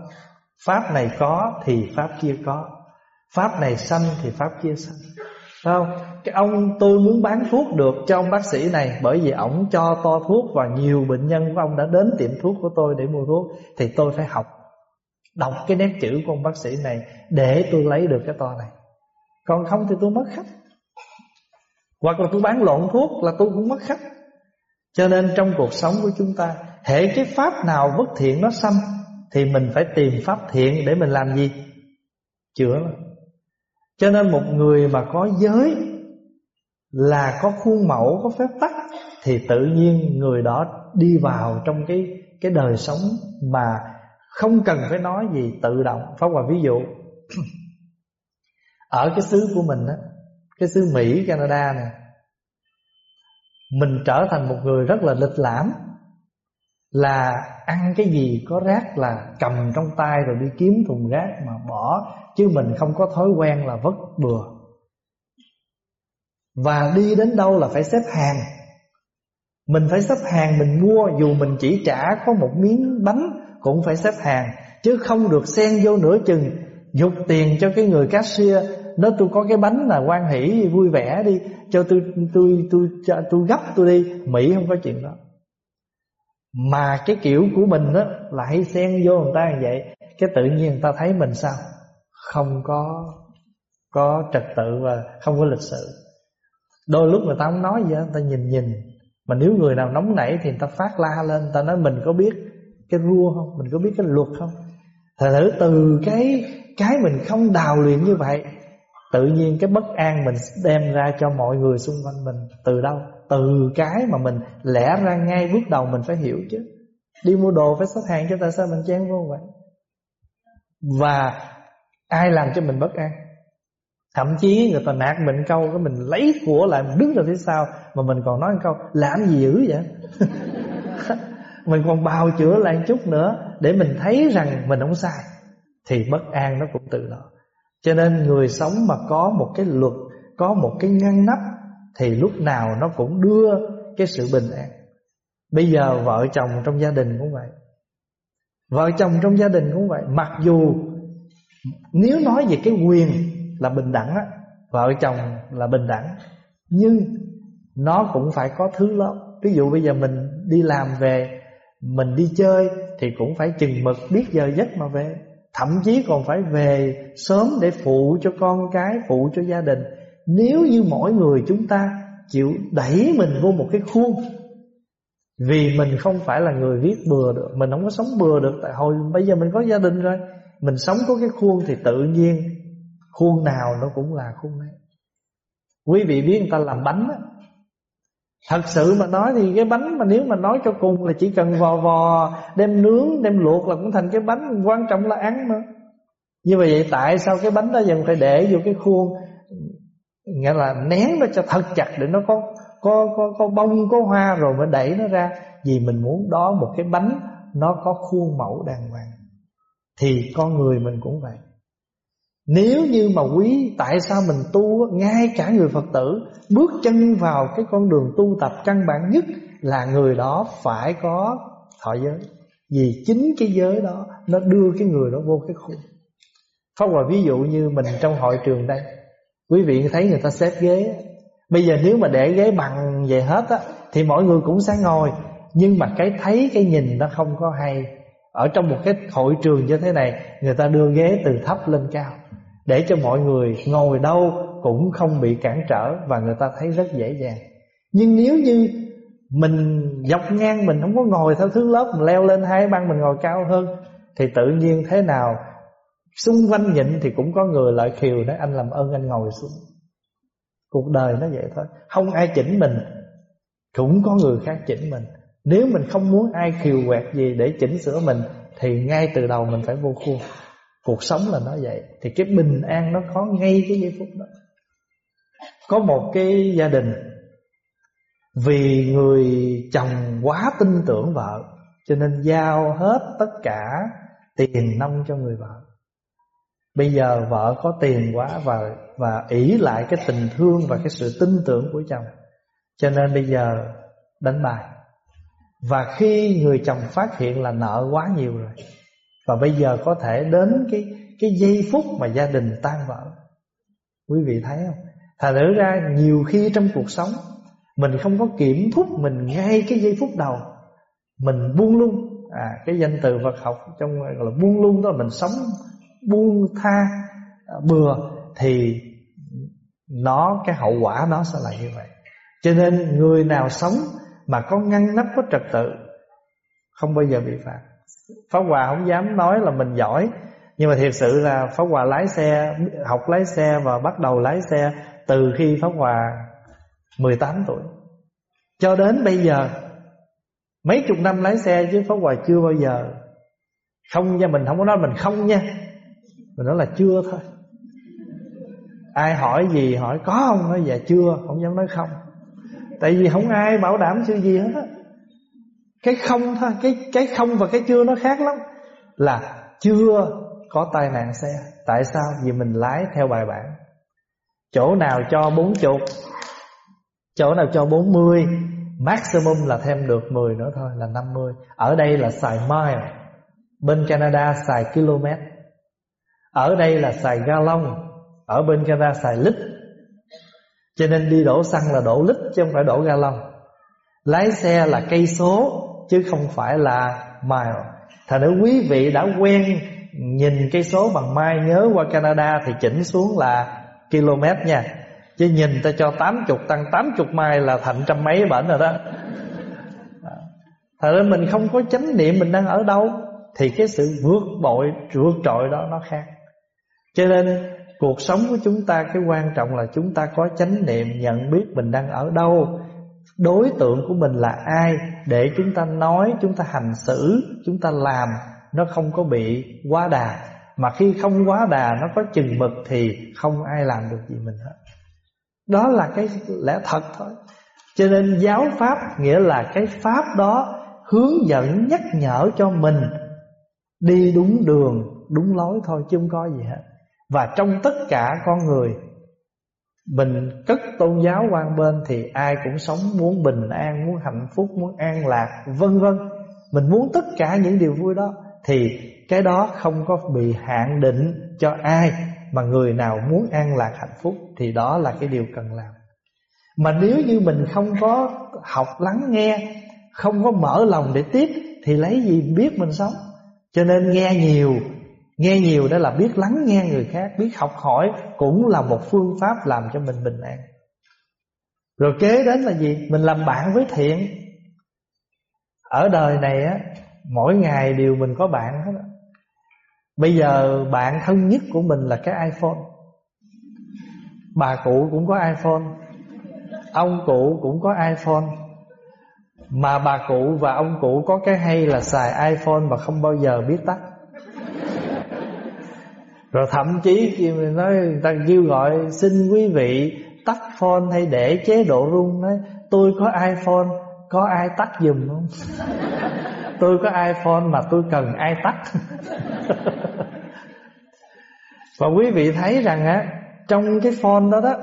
Pháp này có thì Pháp kia có. Pháp này sanh thì Pháp kia sanh. Phải không? Cái ông tôi muốn bán thuốc được cho ông bác sĩ này Bởi vì ông cho to thuốc Và nhiều bệnh nhân của ông đã đến tiệm thuốc của tôi để mua thuốc, Thì tôi phải học Đọc cái nét chữ của ông bác sĩ này Để tôi lấy được cái to này. Còn không thì tôi mất khách. Hoặc là tôi bán lộn thuốc là tôi cũng mất khách. Cho nên trong cuộc sống của chúng ta Hệ cái pháp nào bất thiện nó xâm Thì mình phải tìm pháp thiện để mình làm gì? Chữa cho nên một người mà có giới Là có khuôn mẫu, có phép tắc Thì tự nhiên người đó đi vào trong cái cái đời sống Mà không cần phải nói gì tự động. Pháp Hòa ví dụ Ở cái xứ của mình á Cái xứ Mỹ, Canada nè mình trở thành một người rất là lịch lãm là ăn cái gì có rác là cầm trong tay rồi đi kiếm thùng rác mà bỏ, chứ mình không có thói quen là vứt bừa. Và đi đến đâu là phải xếp hàng. Mình phải xếp hàng mình mua, dù mình chỉ trả có một miếng bánh cũng phải xếp hàng, chứ không được xen vô nửa chừng. Dục tiền cho cái người cashier nó tôi có cái bánh là quan hỷ, vui vẻ đi, cho tôi tôi tôi, cho, tôi gấp tôi đi. Mỹ không có chuyện đó mà cái kiểu của mình đó là hay xen vô người ta như vậy, cái tự nhiên người ta thấy mình sao? Không có có trật tự và không có lịch sự. Đôi lúc người ta không nói gì người ta nhìn nhìn. Mà nếu người nào nóng nảy thì người ta phát la lên, người ta nói mình có biết cái rua không? Mình có biết cái luật không? Thật thử từ cái cái mình không đào luyện như vậy, Tự nhiên cái bất an mình đem ra cho mọi người xung quanh mình Từ đâu? Từ cái mà mình lẽ ra ngay bước đầu mình phải hiểu chứ. Đi mua đồ phải xếp hàng cho tại sao mình chán vô vậy? Và ai làm cho mình bất an? Thậm chí người ta nạt mình câu, cái Mình lấy của lại, mình đứng ra phía sau, Mà mình còn nói câu, Làm gì dữ vậy? Mình còn bào chữa lại chút nữa, Để mình thấy rằng mình không sai, Thì bất an nó cũng từ đó. Cho nên người sống mà có một cái luật, Có một cái ngăn nắp thì lúc nào nó cũng đưa cái sự bình an. Bây giờ vợ chồng trong gia đình cũng vậy. Vợ chồng trong gia đình cũng vậy. Mặc dù Nếu nói về cái quyền là bình đẳng á Vợ chồng là bình đẳng Nhưng Nó cũng phải có thứ lớp Ví dụ bây giờ mình đi làm về Mình đi chơi Thì cũng phải chừng mực biết giờ giấc mà về. Thậm chí còn phải về sớm để phụ cho con cái, phụ cho gia đình. Nếu như mỗi người chúng ta chịu đẩy mình vô một cái khuôn Vì mình không phải là người viết bừa được Mình không có sống bừa được Tại hồi bây giờ mình có gia đình rồi Mình sống có cái khuôn thì tự nhiên Khuôn nào nó cũng là khuôn đấy Quý vị biết người ta làm bánh á. Thật sự mà nói thì cái bánh mà nếu mà nói cho cùng là chỉ cần vò vò Đem nướng, đem luộc là cũng thành cái bánh Quan trọng là ăn mà. Như vậy tại sao cái bánh đó dần phải để vô cái khuôn? Nghĩa là nén nó cho thật chặt để nó có có có có bông, có hoa rồi mới đẩy nó ra. Vì mình muốn đó một cái bánh, nó có khuôn mẫu đàng hoàng. Thì con người mình cũng vậy. Nếu như mà quý, tại sao mình tu ngay cả người Phật tử, bước chân vào cái con đường tu tập căn bản nhất là người đó phải có thọ giới. Vì chính cái giới đó, nó đưa cái người đó vô cái khuôn Pháp Hòa ví dụ như mình trong hội trường đây. Quý vị thấy người ta xếp ghế. Bây giờ nếu mà để ghế bằng về hết á, Thì mọi người cũng sẽ ngồi. Nhưng mà cái thấy, cái nhìn nó không có hay. Ở trong một cái hội trường như thế này, Người ta đưa ghế từ thấp lên cao. Để cho mọi người ngồi đâu Cũng không bị cản trở Và người ta thấy rất dễ dàng. Nhưng nếu như mình dọc ngang Mình không có ngồi theo thứ lớp, Mình leo lên hai băng mình ngồi cao hơn, Thì tự nhiên thế nào Xung quanh nhịn thì cũng có người lại khiều nói, Anh làm ơn anh ngồi xuống. Cuộc đời nó vậy thôi. Không ai chỉnh mình, Cũng có người khác chỉnh mình. Nếu mình không muốn ai khiều quẹt gì để chỉnh sửa mình, Thì ngay từ đầu mình phải vô khuôn. Cuộc sống là nó vậy. Thì cái bình an nó có ngay cái giây phút đó. Có một cái gia đình, Vì người chồng quá tin tưởng vợ, Cho nên giao hết tất cả tiền nông cho người vợ. Bây giờ vợ có tiền quá và và ỷ lại cái tình thương và cái sự tin tưởng của chồng. Cho nên bây giờ đánh bài. Và khi người chồng phát hiện là nợ quá nhiều rồi, và bây giờ có thể đến cái cái giây phút mà gia đình tan vỡ. Quý vị thấy không? Thật thử ra nhiều khi trong cuộc sống, mình không có kiểm thúc mình ngay cái giây phút đầu. Mình buông lung à cái danh từ Phật học trong gọi là buông lung đó là mình sống buông tha à, bừa, thì nó, cái hậu quả nó sẽ là như vậy. Cho nên người nào sống mà có ngăn nắp, có trật tự, không bao giờ bị phạt. Pháp Hòa không dám nói là mình giỏi, nhưng mà thiệt sự là Pháp Hòa lái xe, Học lái xe và bắt đầu lái xe Từ khi Pháp Hòa 18 tuổi Cho đến bây giờ, Mấy chục năm lái xe chứ Pháp Hòa chưa bao giờ Không nha, mình không có nói mình không nha mình nói là chưa thôi. Ai hỏi gì hỏi có không Nói dạ chưa Không dám nói không. Tại vì không ai bảo đảm sự gì hết á. Cái không thôi cái, cái không và cái chưa nó khác lắm. Là chưa có tai nạn xe. Tại sao? Vì mình lái theo bài bản. Chỗ nào cho bốn chục Chỗ nào cho bốn mươi Maximum là thêm được 10 nữa thôi là 50 Ở đây là xài mile. Bên Canada xài km ở đây là xài ga lông Ở bên Canada xài lít Cho nên đi đổ xăng là đổ lít Chứ không phải đổ ga lông. Lái xe là cây số, Chứ không phải là mile. Thành nữ quý vị đã quen Nhìn cây số bằng mai, Nhớ qua Canada thì chỉnh xuống là Km nha. Chứ nhìn ta cho 80 tăng 80 mai Là thành trăm mấy bển rồi đó. Thật ra mình không có chánh niệm Mình đang ở đâu, Thì cái sự vượt bội, vượt trội đó nó khác cho nên cuộc sống của chúng ta cái quan trọng là chúng ta có chánh niệm nhận biết mình đang ở đâu. Đối tượng của mình là ai Để chúng ta nói, chúng ta hành xử, chúng ta làm Nó không có bị quá đà. Mà khi không quá đà nó có chừng mực Thì không ai làm được gì mình hết. Đó là cái lẽ thật thôi. Cho nên giáo pháp nghĩa là cái pháp đó Hướng dẫn nhắc nhở cho mình Đi đúng đường, đúng lối thôi chứ không có gì hết và trong tất cả con người Mình cất tôn giáo quan bên Thì ai cũng sống muốn bình an Muốn hạnh phúc, muốn an lạc Vân vân. Mình muốn tất cả những điều vui đó Thì cái đó không có bị hạn định cho ai Mà người nào muốn an lạc hạnh phúc Thì đó là cái điều cần làm. Mà nếu như mình không có học lắng nghe Không có mở lòng để tiếp Thì lấy gì biết mình sống? Cho nên nghe nhiều Nghe nhiều đó là biết lắng nghe người khác, Biết học hỏi Cũng là một phương pháp làm cho mình bình an. Rồi kế đến là gì? Mình làm bạn với thiện. Ở đời này á, mỗi ngày đều mình có bạn hết bây giờ bạn thân nhất của mình là cái iPhone. Bà cụ cũng có iPhone, ông cụ cũng có iPhone. Mà bà cụ và ông cụ có cái hay là xài iPhone mà không bao giờ biết tắt. Rồi thậm chí mình nói, người ta kêu gọi, xin quý vị tắt phone hay để chế độ rung nói, tôi có iPhone, có ai tắt giùm không? tôi có iPhone mà tôi cần ai tắt Và quý vị thấy rằng á, Trong cái phone đó đó,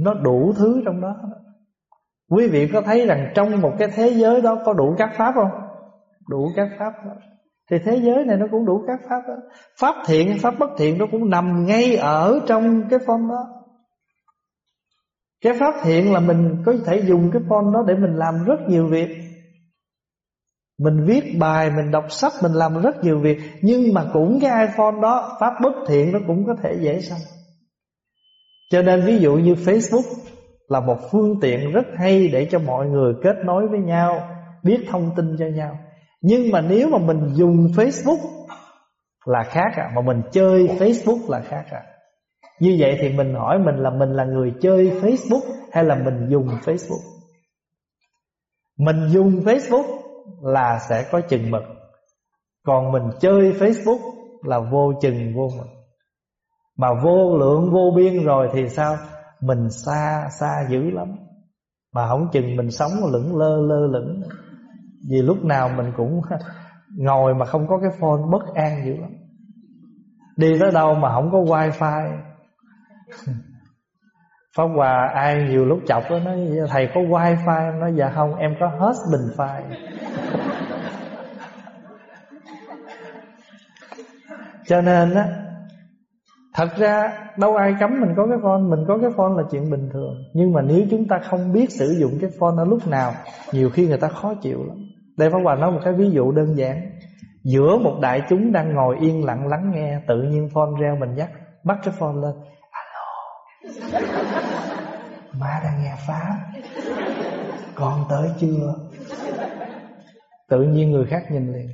Nó đủ thứ trong đó Quý vị có thấy rằng trong một cái thế giới đó Có đủ các pháp không? Đủ các pháp đó. Thì thế giới này nó cũng đủ các pháp đó. Pháp thiện, pháp bất thiện Nó cũng nằm ngay ở trong cái phone đó. Cái pháp thiện là mình có thể dùng cái phone đó Để mình làm rất nhiều việc. Mình viết bài, mình đọc sách, mình làm rất nhiều việc. Nhưng mà cũng cái iPhone đó Pháp bất thiện nó cũng có thể dễ xong. Cho nên ví dụ như Facebook Là một phương tiện rất hay Để cho mọi người kết nối với nhau Biết thông tin cho nhau. Nhưng mà nếu mà mình dùng Facebook Là khác à Mà mình chơi Facebook là khác à. Như vậy thì mình hỏi mình là Mình là người chơi Facebook Hay là mình dùng Facebook? Mình dùng Facebook là sẽ có chừng mực, Còn mình chơi Facebook là vô chừng vô mực. Mà vô lượng vô biên rồi thì sao? Mình xa xa dữ lắm. Mà không chừng mình sống lững lơ lơ lửng. Vì lúc nào mình cũng ngồi mà không có cái phone bất an dữ lắm. Đi tới đâu mà không có wifi. Pháp Hòa ai nhiều lúc chọc đó nói, Thầy có wifi Nói dạ không, em có hết bình file Cho nên á, Thật ra đâu ai cấm mình có cái phone, Mình có cái phone là chuyện bình thường. Nhưng mà nếu chúng ta không biết sử dụng cái phone ở lúc nào, Nhiều khi người ta khó chịu lắm. Đây Pháp Hòa nói một cái ví dụ đơn giản. Giữa một đại chúng đang ngồi yên lặng lắng nghe, Tự nhiên phone reo mình nhắc, Bắt cái phone lên. Alo. Má đang nghe Pháp. Con tới chưa? Tự nhiên người khác nhìn liền.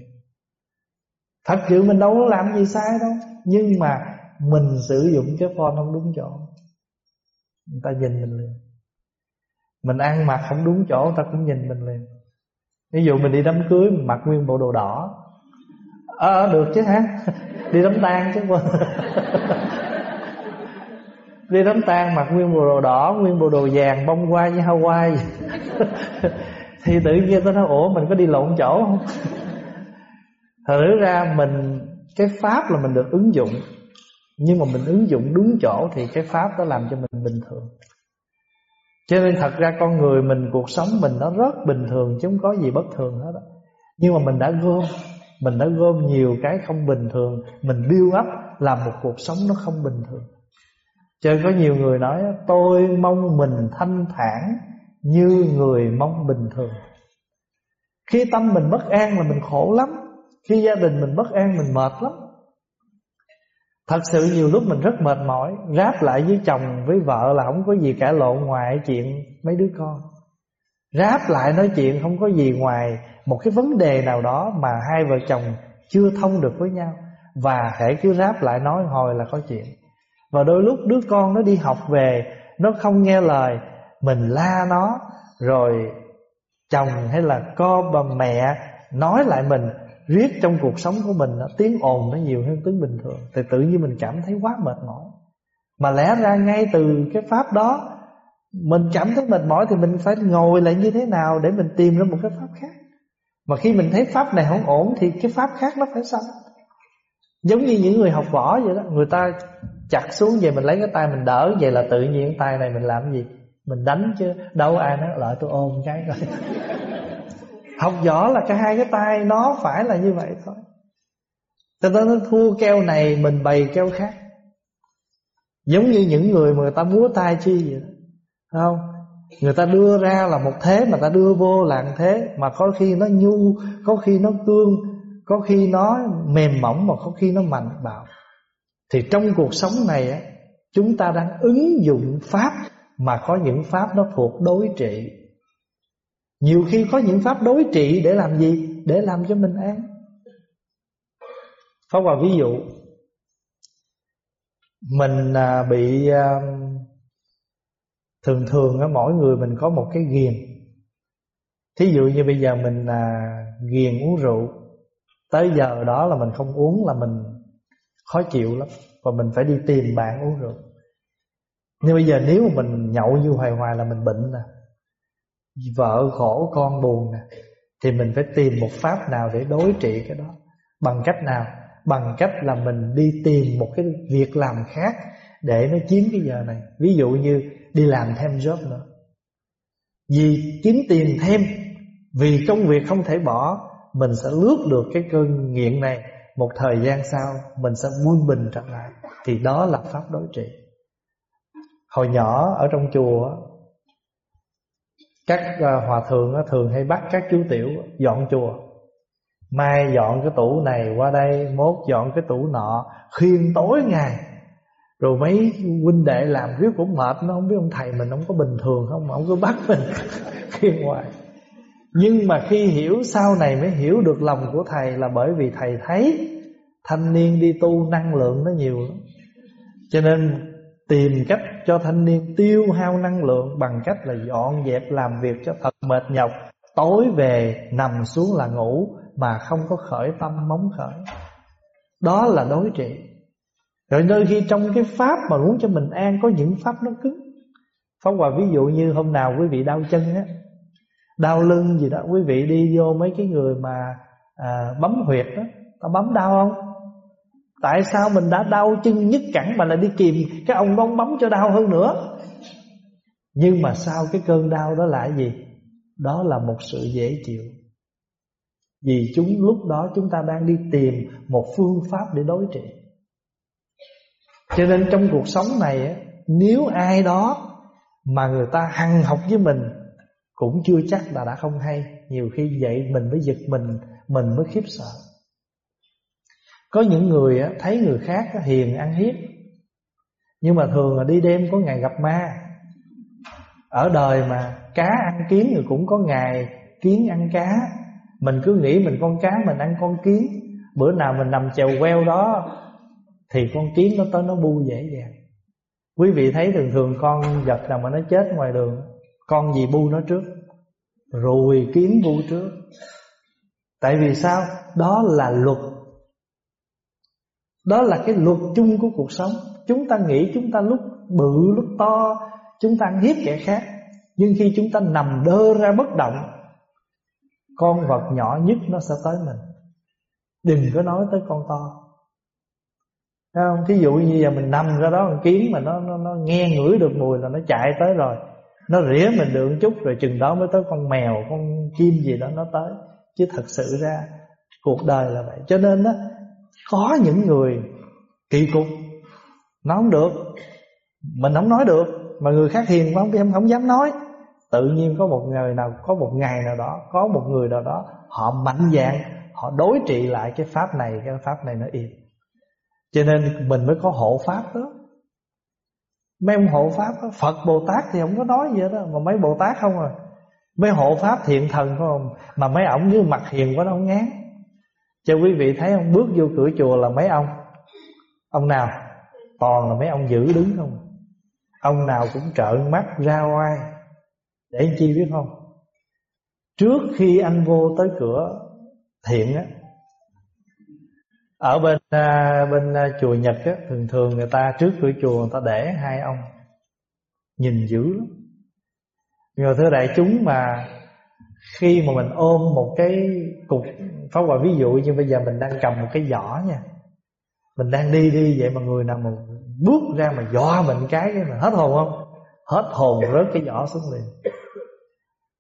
Thật sự mình đâu có làm gì sai đâu. Nhưng mà Mình sử dụng cái phone không đúng chỗ. Người ta nhìn mình liền. Mình ăn mặc không đúng chỗ, Người ta cũng nhìn mình liền. Ví dụ mình đi đám cưới Mình mặc nguyên bộ đồ đỏ. Ờ à, được chứ hả? Đi đám tang chứ quên. Đi đám tang mặc nguyên bộ đồ đỏ nguyên bộ đồ vàng bông hoa như Hawaii. Thì tự nhiên tôi nói ủa mình có đi lộn chỗ không? Thật ra mình cái pháp là mình được ứng dụng. Nhưng mà mình ứng dụng đúng chỗ thì cái pháp đó làm cho mình bình thường cho nên thật ra con người mình, cuộc sống mình nó rất bình thường chứ không có gì bất thường hết đó. nhưng mà mình đã gom, mình đã gom nhiều cái không bình thường, mình build up làm một cuộc sống nó không bình thường. Cho có nhiều người nói Tôi mong mình thanh thản Như người mong bình thường. Khi tâm mình bất an là mình khổ lắm, Khi gia đình mình bất an mình mệt lắm. Thật sự nhiều lúc mình rất mệt mỏi, Ráp lại với chồng, với vợ là không có gì cả lộn ngoài chuyện mấy đứa con. Ráp lại nói chuyện không có gì ngoài Một cái vấn đề nào đó mà hai vợ chồng chưa thông được với nhau. Và hãy cứ ráp lại nói hồi là có chuyện. Và đôi lúc đứa con nó đi học về, Nó không nghe lời, Mình la nó, Rồi chồng hay là con bà mẹ Nói lại mình Riết trong cuộc sống của mình Tiếng ồn nó nhiều hơn tiếng bình thường. Thì tự nhiên mình cảm thấy quá mệt mỏi. Mà lẽ ra ngay từ cái pháp đó, Mình cảm thấy mệt mỏi Thì mình phải ngồi lại như thế nào Để mình tìm ra một cái pháp khác. Mà khi mình thấy pháp này không ổn Thì cái pháp khác nó phải xong Giống như những người học võ vậy đó, Người ta chặt xuống về mình lấy cái tay mình đỡ Vậy là tự nhiên cái tay này mình làm gì? Mình đánh chứ, đâu ai nói lại tôi ôm cái rồi Học võ là cả hai cái tay, Nó phải là như vậy thôi. Cho nên nó thua keo này, Mình bày keo khác. Giống như những người mà người ta múa tay chi vậy không? Người ta đưa ra là một thế Mà ta đưa vô là thế. Mà có khi nó nhu, Có khi nó cương, Có khi nó mềm mỏng Mà có khi nó mạnh bạo. Thì trong cuộc sống này á, Chúng ta đang ứng dụng Pháp Mà có những Pháp nó thuộc đối trị. Nhiều khi có những pháp đối trị để làm gì? Để làm cho mình an. Pháp Hòa ví dụ, Mình à, bị à, Thường thường mỗi người mình có một cái ghiền. Thí dụ như bây giờ mình à, ghiền uống rượu, Tới giờ đó là mình không uống là mình khó chịu lắm Và mình phải đi tìm bạn uống rượu. Nhưng bây giờ nếu mà mình nhậu như hoài hoài là mình bệnh nè. Vợ khổ, con buồn nè, Thì mình phải tìm một pháp nào để đối trị cái đó. Bằng cách nào? Bằng cách là mình đi tìm một cái việc làm khác Để nó chiếm cái giờ này. Ví dụ như đi làm thêm job nữa. Vì kiếm tiền thêm, Vì công việc không thể bỏ, Mình sẽ lướt được cái cơn nghiện này. Một thời gian sau, Mình sẽ vui bình trở lại. Thì đó là pháp đối trị. Hồi nhỏ ở trong chùa các ờ, hòa thượng thường hay bắt các chú tiểu dọn chùa. Mai dọn cái tủ này qua đây, Mốt dọn cái tủ nọ khiên tối ngày. Rồi mấy huynh đệ làm riết cũng mệt, Nó không biết ông thầy mình không có bình thường không mà Ông cứ bắt mình khiên hoài. Nhưng mà khi hiểu sau này mới hiểu được lòng của thầy Là bởi vì thầy thấy Thanh niên đi tu năng lượng nó nhiều lắm. Cho nên tìm cách cho thanh niên tiêu hao năng lượng Bằng cách là dọn dẹp làm việc cho thật mệt nhọc Tối về nằm xuống là ngủ Mà không có khởi tâm móng khởi. Đó là đối trị. Rồi đôi khi trong cái pháp mà muốn cho mình an Có những pháp nó cứng. Pháp Hòa ví dụ như hôm nào quý vị đau chân á Đau lưng gì đó Quý vị đi vô mấy cái người mà à, Bấm huyệt đó Ta bấm đau không? Tại sao mình đã đau chân nhất cẳng Mà lại đi kìm cái ông bóng bấm cho đau hơn nữa? Nhưng mà sau cái cơn đau đó là gì? Đó là một sự dễ chịu. Vì chúng, lúc đó chúng ta đang đi tìm Một phương pháp để đối trị. Cho nên trong cuộc sống này Nếu ai đó Mà người ta hằng học với mình, Cũng chưa chắc là đã không hay. Nhiều khi vậy mình mới giật mình Mình mới khiếp sợ. Có những người thấy người khác hiền, ăn hiếp. Nhưng mà thường là đi đêm có ngày gặp ma. Ở đời mà cá ăn kiến rồi cũng có ngày kiến ăn cá. Mình cứ nghĩ mình con cá mình ăn con kiến. Bữa nào mình nằm chèo queo đó, thì con kiến nó tới nó bu dễ dàng. Quý vị thấy thường thường con vật nào mà nó chết ngoài đường, con gì bu nó trước? Rồi kiến bu trước. Tại vì sao? Đó là luật đó là cái luật chung của cuộc sống. Chúng ta nghĩ chúng ta lúc bự lúc to chúng ta ăn hiếp kẻ khác. Nhưng khi chúng ta nằm đơ ra bất động con vật nhỏ nhất nó sẽ tới mình. Đừng có nói tới con to. Thấy không? Thí dụ như giờ mình nằm ra đó con kiến mà nó, nó nó nghe ngửi được mùi là nó chạy tới rồi. Nó rỉa mình được chút rồi chừng đó mới tới con mèo, con chim gì đó nó tới. Chứ thật sự ra cuộc đời là vậy. Cho nên đó có những người kỳ cục Nó không được. Mình không nói được Mà người khác hiền quá em không dám nói. Tự nhiên có một người nào Có một ngày nào đó Có một người nào đó Họ mạnh dạng Họ đối trị lại cái pháp này Cái pháp này nó im cho nên mình mới có hộ pháp đó. Mấy ông hộ pháp đó, Phật Bồ Tát thì không có nói gì đó Mà mấy Bồ Tát không à. Mấy hộ pháp thiện thần không Mà mấy ông như mặt hiền quá đâu ngán. Cho quý vị thấy ông bước vô cửa chùa là mấy ông? Ông nào? Toàn là mấy ông giữ đứng không? Ông nào cũng trợn mắt ra oai. Để anh chi biết không? Trước khi anh vô tới cửa thiện á ở bên à, bên à, chùa Nhật á, thường thường người ta trước cửa chùa người ta để hai ông. Nhìn dữ lắm. Nhưng thưa đại chúng mà khi mà mình ôm một cái cục phá hoại ví dụ như bây giờ mình đang cầm một cái giỏ nha. Mình đang đi đi vậy mà người nào mà bước ra mà dọa mình cái mà hết hồn không? Hết hồn rớt cái giỏ xuống liền.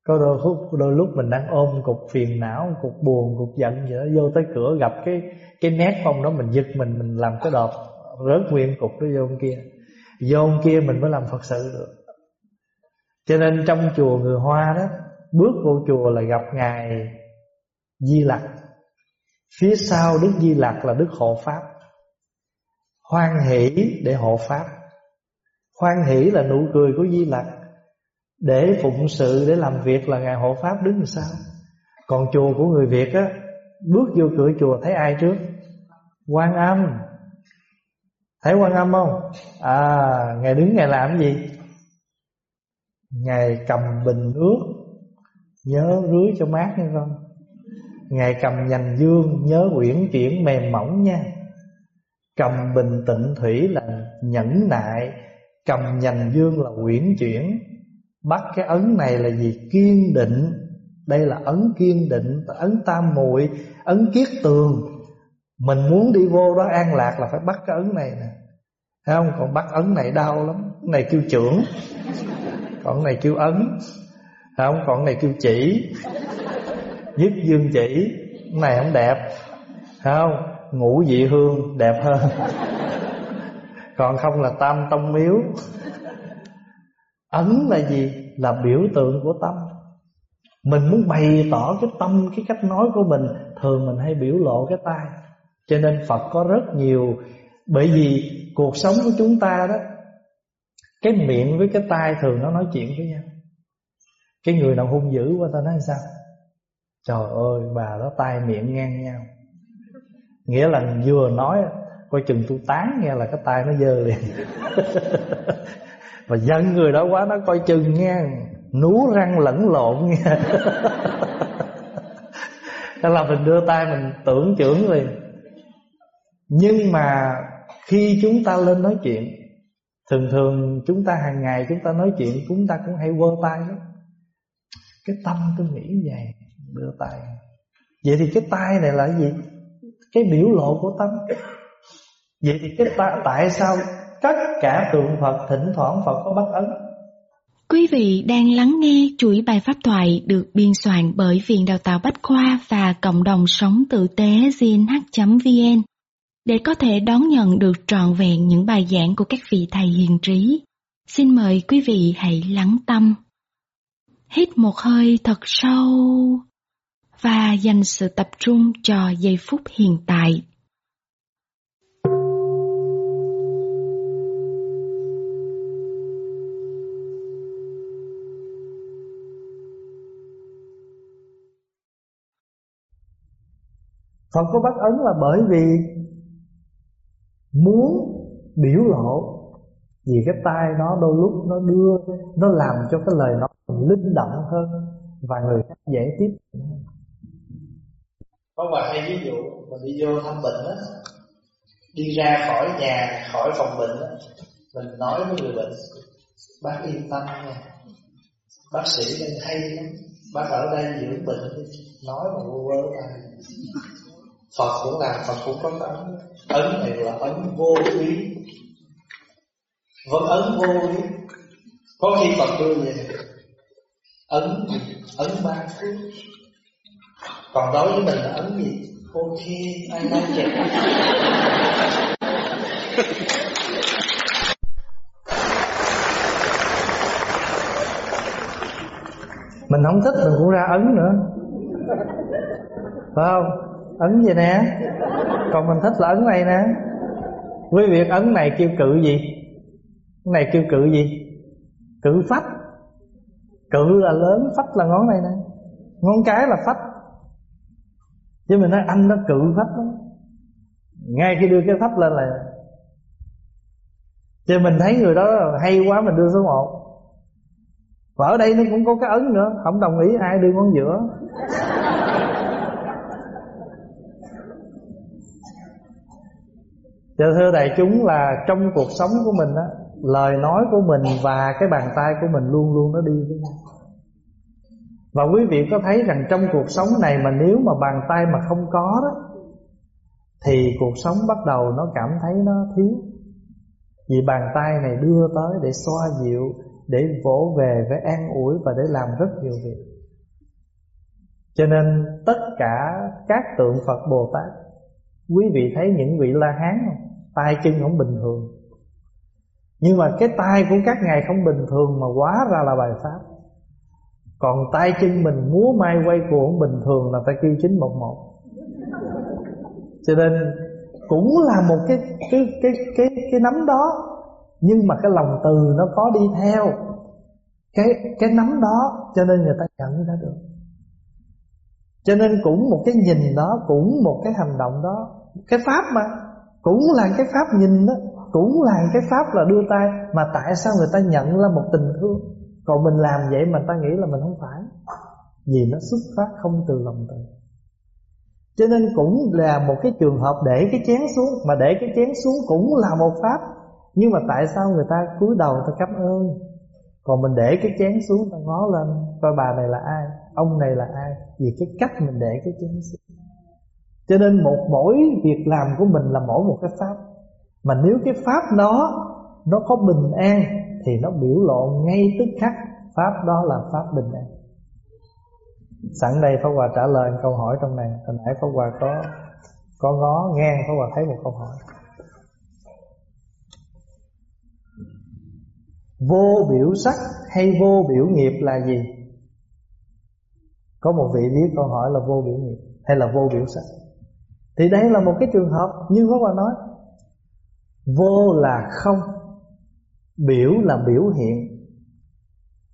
Có đôi lúc, đôi lúc mình đang ôm cục phiền não, cục buồn, cục giận gì đó Vô tới cửa gặp cái cái nét phong đó mình giật mình Mình làm cái đọt rớt nguyên cục đó vô kia Vô kia mình mới làm Phật sự được Cho nên trong chùa người Hoa đó Bước vô chùa là gặp Ngài Di Lặc. Phía sau Đức Di Lặc là Đức Hộ Pháp. Hoan hỷ để hộ Pháp. Hoan hỷ là nụ cười của Di Lặc. Để phụng sự, để làm việc là ngài hộ pháp đứng làm sao còn chùa của người việt á, bước vô cửa chùa thấy ai trước? Quan âm. Thấy quan âm không? À ngài đứng ngài làm gì? Ngài cầm bình nước nhớ rưới cho mát nha con. Ngài cầm nhành dương, nhớ uyển chuyển mềm mỏng nha. Cầm bình tịnh thủy là nhẫn nại, cầm nhành dương là uyển chuyển. Bắt cái ấn này là gì kiên định. Đây là ấn kiên định, ấn tam muội, ấn kiết tường. Mình muốn đi vô đó an lạc là phải bắt cái ấn này nè. Thấy không? Còn bắt ấn này đau lắm. Cái này kêu trưởng. Còn cái này kêu ấn không, còn này kêu chỉ. Nhất dương chỉ. Cái này không đẹp. Không, ngũ dị hương, đẹp hơn. Còn không là tam tông miếu. Ấn là gì? Là biểu tượng của tâm. Mình muốn bày tỏ cái tâm, cái cách nói của mình, thường mình hay biểu lộ cái tai. Cho nên phật có rất nhiều, bởi vì cuộc sống của chúng ta đó, cái miệng với cái tai thường nó nói chuyện với nhau cái người nào hung dữ quá ta nói sao? Trời ơi, bà đó tai miệng ngang nhau. Nghĩa là vừa nói, coi chừng tôi tán nghe là cái tai nó dơ liền. Và dân người đó quá, nó coi chừng nghe, nú răng lẫn lộn nghe. Thế là mình đưa tay mình tưởng trưởng liền. Nhưng mà khi chúng ta lên nói chuyện, Thường thường chúng ta hàng ngày chúng ta nói chuyện, Chúng ta cũng hay quơ tay lắm. Cái tâm tôi nghĩ vậy Đưa tay Vậy thì cái tay này là gì Cái biểu lộ của tâm Vậy thì cái ta, tại sao Tất cả tượng Phật Thỉnh thoảng Phật có bắt ấn Quý vị đang lắng nghe chuỗi bài pháp thoại được biên soạn bởi Viện Đào tạo Bách Khoa và Cộng đồng Sống Tử tế gnh.vn để có thể đón nhận được trọn vẹn những bài giảng của các vị thầy hiền trí. Xin mời quý vị hãy lắng tâm. Hít một hơi thật sâu và dành sự tập trung cho giây phút hiện tại. Phật có bắt ấn là bởi vì muốn biểu lộ vì cái tai nó đôi lúc nó đưa, nó làm cho cái lời nói linh động hơn và người khác dễ tiếp có vài hay ví dụ mình đi vô thăm bệnh á đi ra khỏi nhà, khỏi phòng bệnh á mình nói với người bệnh, bác yên tâm nha, bác sĩ đang hay lắm, bác ở đây dưỡng bệnh nói mà vô vơ tay Phật cũng làm, Phật cũng có ấn Ấn này là ấn vô ý Vẫn ấn vô ý Có khi Phật đưa về Ấn Ấn ba thứ Còn đối với mình là ấn gì? Ok ai nói chuyện Mình không thích mình cũng ra ấn nữa. Phải không? Ấn vậy nè. Còn mình thích là ấn này nè. Với việc ấn này kêu cự gì? Cái này kêu cự gì? Cự phách cự là lớn, phách là ngón này nè. Ngón cái là phách. Chứ mình nói anh nó cự phách lắm. Ngay khi đưa cái phách lên là chứ mình thấy người đó hay quá mình đưa số một. Và ở đây nó cũng có cái ấn nữa, không đồng ý ai đưa ngón giữa. Cho thưa đại chúng là trong cuộc sống của mình á Lời nói của mình và cái bàn tay của mình luôn luôn nó đi với nhau. Và quý vị có thấy rằng trong cuộc sống này mà nếu mà bàn tay mà không có đó, Thì cuộc sống bắt đầu nó cảm thấy nó thiếu. Vì bàn tay này đưa tới để xoa dịu, Để vỗ về với an ủi và để làm rất nhiều việc. Cho nên tất cả các tượng Phật Bồ Tát, Quý vị thấy những vị La Hán không? tay chân không bình thường nhưng mà cái tay của các ngài không bình thường mà quá ra là bài pháp. Còn tay chân mình múa may quay cuồng bình thường là ta kêu chín một một. Cho nên cũng là một cái cái cái cái cái nắm đó. Nhưng mà cái lòng từ nó có đi theo cái cái nắm đó, cho nên người ta nhận ra được. Cho nên cũng một cái nhìn đó, cũng một cái hành động đó. Cái pháp mà, cũng là cái pháp nhìn đó cũng là cái pháp là đưa tay, mà tại sao người ta nhận là một tình thương? Còn mình làm vậy mà ta nghĩ là mình không phải. Vì nó xuất phát không từ lòng từ. Cho nên cũng là một cái trường hợp để cái chén xuống, mà để cái chén xuống cũng là một pháp. Nhưng mà tại sao người ta cúi đầu ta cảm ơn? Còn mình để cái chén xuống ta ngó lên, coi bà này là ai, ông này là ai, vì cái cách mình để cái chén xuống. Cho nên một mỗi việc làm của mình là mỗi một cái pháp mà nếu cái pháp đó nó có bình an thì nó biểu lộ ngay tức khắc, pháp đó là pháp bình an. Sẵn đây Pháp Hòa trả lời câu hỏi trong này. Hồi nãy Pháp Hòa có có ngó ngang Pháp Hòa thấy một câu hỏi. Vô biểu sắc hay vô biểu nghiệp là gì? Có một vị viết câu hỏi là vô biểu nghiệp hay là vô biểu sắc? Thì đây là một cái trường hợp như Pháp Hòa nói. Vô là không Biểu là biểu hiện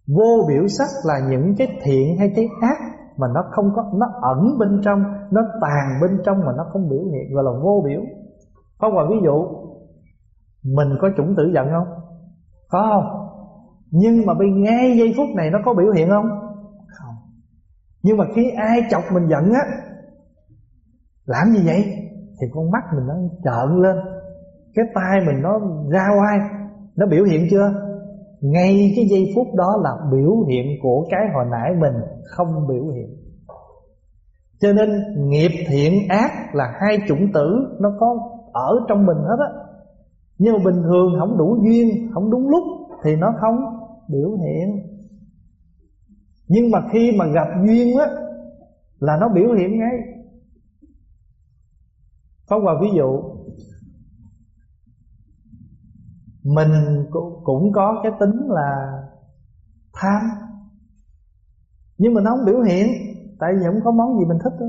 Vô biểu sắc là những cái thiện hay cái ác Mà nó không có, Nó ẩn bên trong, Nó tàn bên trong mà nó không biểu hiện, Gọi là vô biểu Có một ví dụ, Mình có chủng tử giận không? Có không? Nhưng mà bên ngay giây phút này nó có biểu hiện không? Không Nhưng mà khi ai chọc mình giận á, Làm gì vậy? Thì con mắt mình nó trợn lên cái tay mình nó ra oai, nó biểu hiện chưa? Ngay cái giây phút đó là biểu hiện của cái hồi nãy mình không biểu hiện. Cho nên nghiệp thiện ác là hai chủng tử nó có ở trong mình hết á. Nhưng mà bình thường không đủ duyên, không đúng lúc thì nó không biểu hiện. Nhưng mà khi mà gặp duyên á, là nó biểu hiện ngay. Có vào ví dụ mình cũng có cái tính là tham. Nhưng mà nó không biểu hiện, tại vì không có món gì mình thích đó.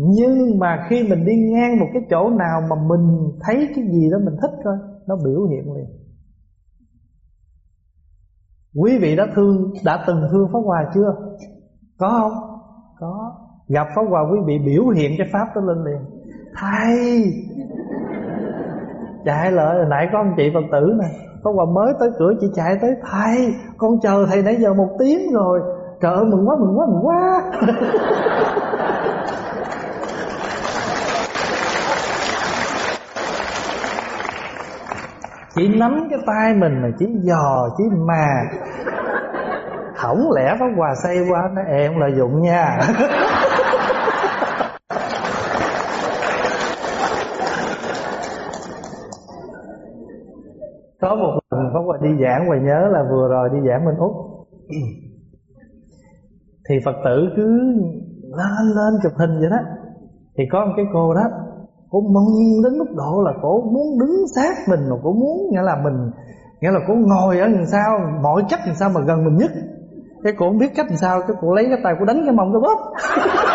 nhưng mà khi mình đi ngang một cái chỗ nào mà mình thấy cái gì đó mình thích thôi, nó biểu hiện liền. Quý vị đã thương, đã từng thương pháp hòa chưa? Có không? Có. Gặp pháp hòa, quý vị biểu hiện cái pháp đó lên liền. Thầy chạy lại nãy có anh chị phật tử nè. Có quà mới tới cửa, chị chạy tới, thầy, con chờ thầy nãy giờ một tiếng rồi. Trời ơi, mừng quá mừng quá mừng quá. Chỉ nắm cái tay mình mà chỉ dò chỉ mà. Không lẽ có quà xây qua nó, em lợi dụng nha. có một lần Pháp qua đi giảng và nhớ là vừa rồi đi giảng bên úc. Thì phật tử cứ lên lên chụp hình vậy đó. Thì có một cái cô đó, cô mong đến mức độ là cô muốn đứng sát mình, mà cô muốn, nghĩa là mình, nghĩa là cô ngồi ở làm sao, mọi cách làm sao mà gần mình nhất. Cái cô không biết cách làm sao, cái cô lấy cái tay cô đánh cái mông cái bóp.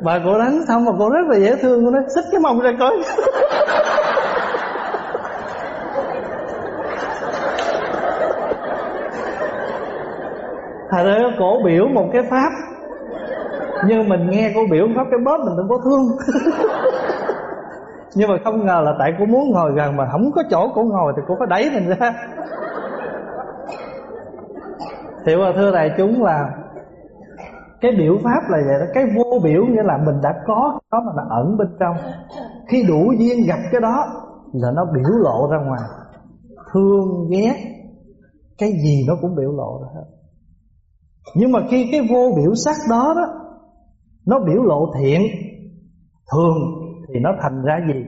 Bà cô đánh xong mà cô rất là dễ thương, Cô nói, xích cái mông ra coi. Thật ra cổ biểu một cái pháp, Nhưng mình nghe cô biểu pháp, cái bóp mình đừng có thương. Nhưng mà không ngờ là tại cô muốn ngồi gần Mà không có chỗ cô ngồi thì cô phải đẩy mình ra. Thì thưa đại chúng là cái biểu pháp là vậy đó. Cái vô biểu nghĩa là mình đã có cái đó mà nó ẩn bên trong. Khi đủ duyên gặp cái đó là nó biểu lộ ra ngoài. Thương, ghét, cái gì nó cũng biểu lộ ra hết. Nhưng mà khi cái vô biểu sắc đó đó, nó biểu lộ thiện, thường thì nó thành ra gì?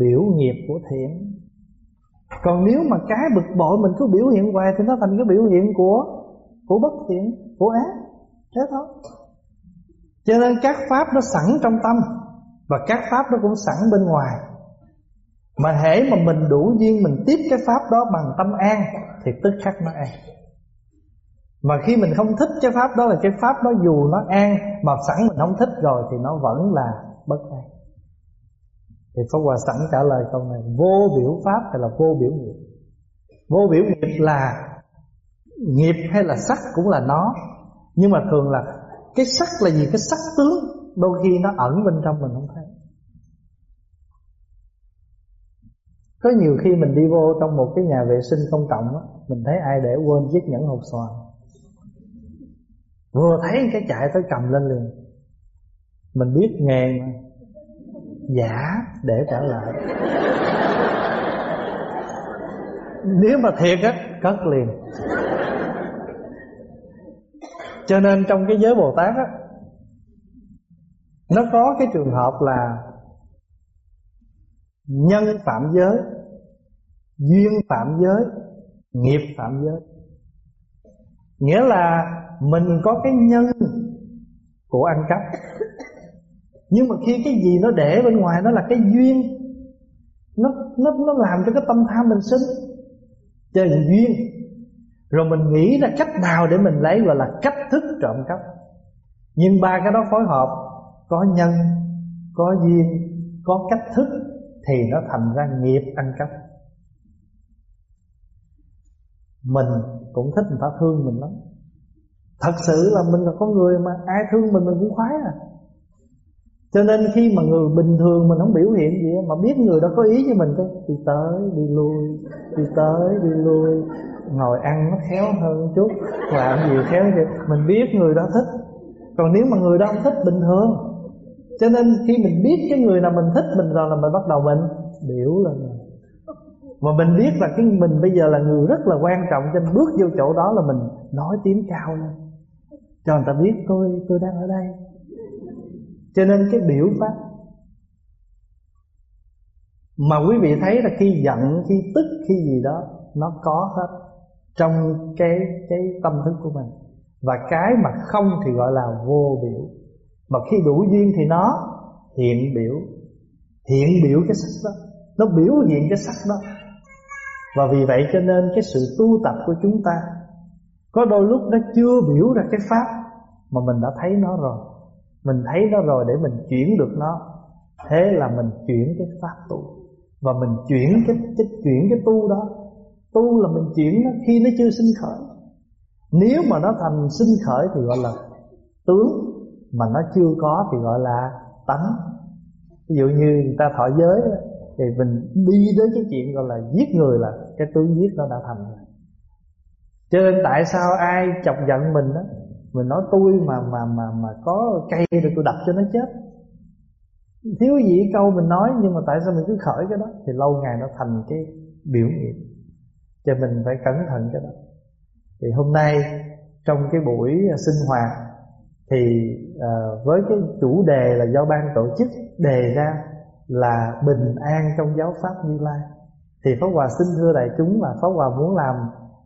Biểu nghiệp của thiện. Còn nếu mà cái bực bội mình cứ biểu hiện hoài thì nó thành cái biểu hiện của của bất thiện, của ác thế thôi. Cho nên các pháp nó sẵn trong tâm và các pháp nó cũng sẵn bên ngoài. Mà hễ mà mình đủ duyên mình tiếp cái pháp đó bằng tâm an thì tức khắc nó an. Mà khi mình không thích cái pháp đó là cái pháp đó dù nó an mà sẵn mình không thích rồi thì nó vẫn là bất an. Thì Pháp Hòa sẵn trả lời câu này, vô biểu pháp hay là vô biểu nghiệp? Vô biểu nghiệp là nghiệp hay là sắc cũng là nó nhưng mà thường là cái sắc là gì? Cái sắc tướng, đôi khi nó ẩn bên trong mình không thấy. Có nhiều khi mình đi vô trong một cái nhà vệ sinh công cộng á, mình thấy ai để quên chiếc nhẫn hột xoàn. Vừa thấy cái chạy tới cầm lên liền. Mình biết nghề mà. Giả để trả lại. Nếu mà thiệt á, cất liền cho nên trong cái giới bồ tát á, nó có cái trường hợp là nhân phạm giới, duyên phạm giới, nghiệp phạm giới. Nghĩa là mình có cái nhân của ăn cắp nhưng mà khi cái gì nó để bên ngoài nó là cái duyên, nó nó nó làm cho cái tâm tham mình sinh. Chơi duyên rồi mình nghĩ là cách nào để mình lấy gọi là cách thức trộm cắp. Nhưng ba cái đó phối hợp, có nhân, có duyên, có cách thức thì nó thành ra nghiệp ăn cắp. Mình cũng thích người ta thương mình lắm. Thật sự là mình là con người mà, ai thương mình mình cũng khoái à cho nên khi mà người bình thường mình không biểu hiện gì mà biết người đó có ý với mình cái đi tới đi lui đi tới đi lui ngồi ăn nó khéo hơn chút làm gì khéo gì, mình biết người đó thích. Còn nếu mà người đó không thích bình thường. Cho nên khi mình biết cái người nào mình thích mình rồi là mình bắt đầu mình biểu lên rồi mà mình biết là cái mình bây giờ là người rất là quan trọng cho nên bước vô chỗ đó là mình nói tiếng cao lên. Cho người ta biết tôi tôi đang ở đây cho nên cái biểu pháp mà quý vị thấy là khi giận, khi tức, khi gì đó, nó có hết trong cái cái tâm thức của mình. Và cái mà không thì gọi là vô biểu. Mà khi đủ duyên thì nó hiện biểu. Hiện biểu cái sắc đó. Nó biểu hiện cái sắc đó. Và vì vậy cho nên cái sự tu tập của chúng ta, có đôi lúc nó chưa biểu ra cái pháp mà mình đã thấy nó rồi mình thấy nó rồi để mình chuyển được nó. Thế là mình chuyển cái pháp tu. Và mình chuyển cái, cái chuyển cái tu đó. Tu là mình chuyển nó khi nó chưa sinh khởi. Nếu mà nó thành sinh khởi thì gọi là tướng. Mà nó chưa có thì gọi là tánh. Ví dụ như người ta thọ giới thì mình đi đến cái chuyện gọi là giết người là cái tướng giết nó đã thành rồi. Cho nên tại sao ai chọc giận mình đó? Mình nói tôi mà mà mà mà có cây rồi tôi đập cho nó chết. Thiếu gì câu mình nói nhưng mà tại sao mình cứ khởi cái đó? Thì lâu ngày nó thành cái biểu hiện cho mình phải cẩn thận cái đó. Thì hôm nay trong cái buổi à, sinh hoạt thì uh, với cái chủ đề là do ban tổ chức đề ra là bình an trong giáo pháp như lai thì pháp hòa xin thưa đại chúng là pháp hòa muốn làm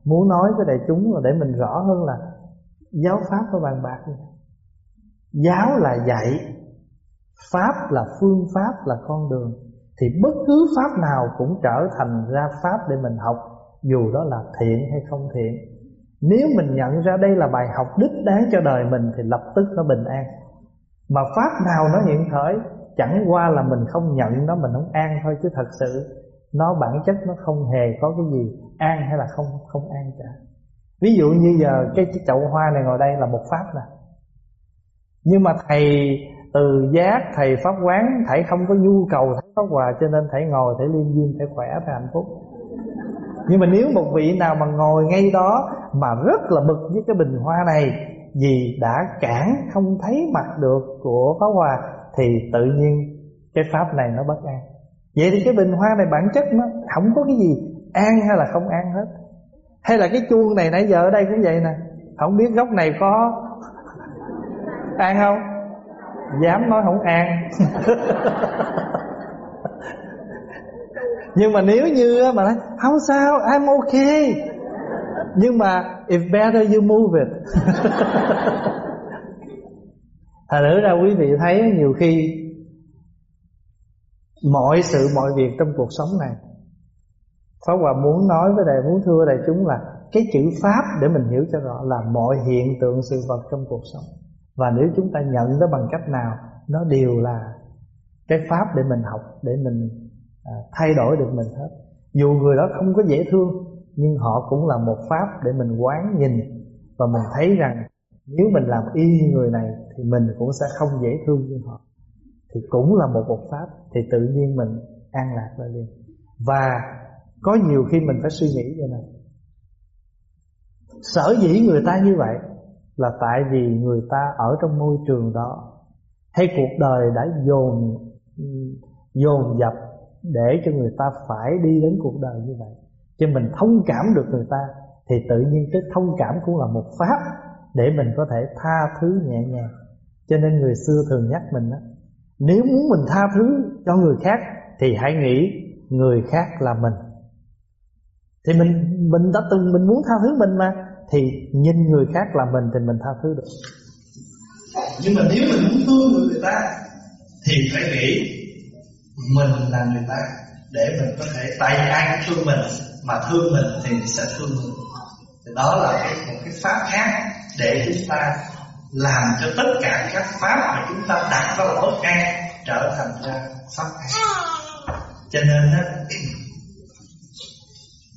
muốn nói với đại chúng là để mình rõ hơn là giáo pháp và bàn bạc giáo là dạy, pháp là phương pháp, là con đường. Thì bất cứ pháp nào cũng trở thành ra pháp để mình học, dù đó là thiện hay không thiện. Nếu mình nhận ra đây là bài học đích đáng cho đời mình thì lập tức nó bình an. Mà pháp nào nó hiện khởi, chẳng qua là mình không nhận nó, mình không an thôi chứ thật sự, nó bản chất nó không hề có cái gì an hay là không không an cả ví dụ như giờ cái chậu hoa này ngồi đây là một pháp nè. Nhưng mà thầy từ giác, thầy pháp quán, thầy không có nhu cầu thấy pháp hòa, cho nên thầy ngồi, thầy liên duyên thầy khỏe, thầy hạnh phúc. Nhưng mà nếu một vị nào mà ngồi ngay đó mà rất là bực với cái bình hoa này, vì đã cản không thấy mặt được của pháp hòa, thì tự nhiên cái pháp này nó bất an. Vậy thì cái bình hoa này bản chất nó không có cái gì an hay là không an hết hay là cái chuông này nãy giờ ở đây cũng vậy nè. Không biết góc này có an không? Dám nói không an. Nhưng mà nếu như mà nói, không sao, I'm okay. Nhưng mà, if better you move it. Thật nữ ra quý vị thấy nhiều khi Mọi sự, mọi việc trong cuộc sống này Pháp Hòa muốn nói với đại muốn thưa đại chúng là cái chữ pháp để mình hiểu cho rõ là mọi hiện tượng sự vật trong cuộc sống. Và nếu chúng ta nhận nó bằng cách nào nó đều là cái pháp để mình học để mình à, thay đổi được mình hết. Dù người đó không có dễ thương nhưng họ cũng là một pháp để mình quán nhìn và mình thấy rằng nếu mình làm y như người này thì mình cũng sẽ không dễ thương như họ. Thì cũng là một một pháp thì tự nhiên mình an lạc ra liền. Và có nhiều khi mình phải suy nghĩ vậy này sở dĩ người ta như vậy là tại vì người ta ở trong môi trường đó, hay cuộc đời đã dồn dồn dập để cho người ta phải đi đến cuộc đời như vậy. Cho mình thông cảm được người ta, thì tự nhiên cái thông cảm cũng là một pháp để mình có thể tha thứ nhẹ nhàng. Cho nên người xưa thường nhắc mình đó nếu muốn mình tha thứ cho người khác, thì hãy nghĩ người khác là mình thì mình mình đã từng mình muốn tha thứ mình mà. Thì nhìn người khác là mình thì mình tha thứ được. Nhưng mà nếu mình muốn thương người ta thì phải nghĩ mình là người ta để mình có thể tại vì ai cũng thương mình mà thương mình thì sẽ thương mình thì đó là cái một cái pháp khác để chúng ta làm cho tất cả các pháp mà chúng ta đặt vào bất an trở thành ra pháp an cho nên đó,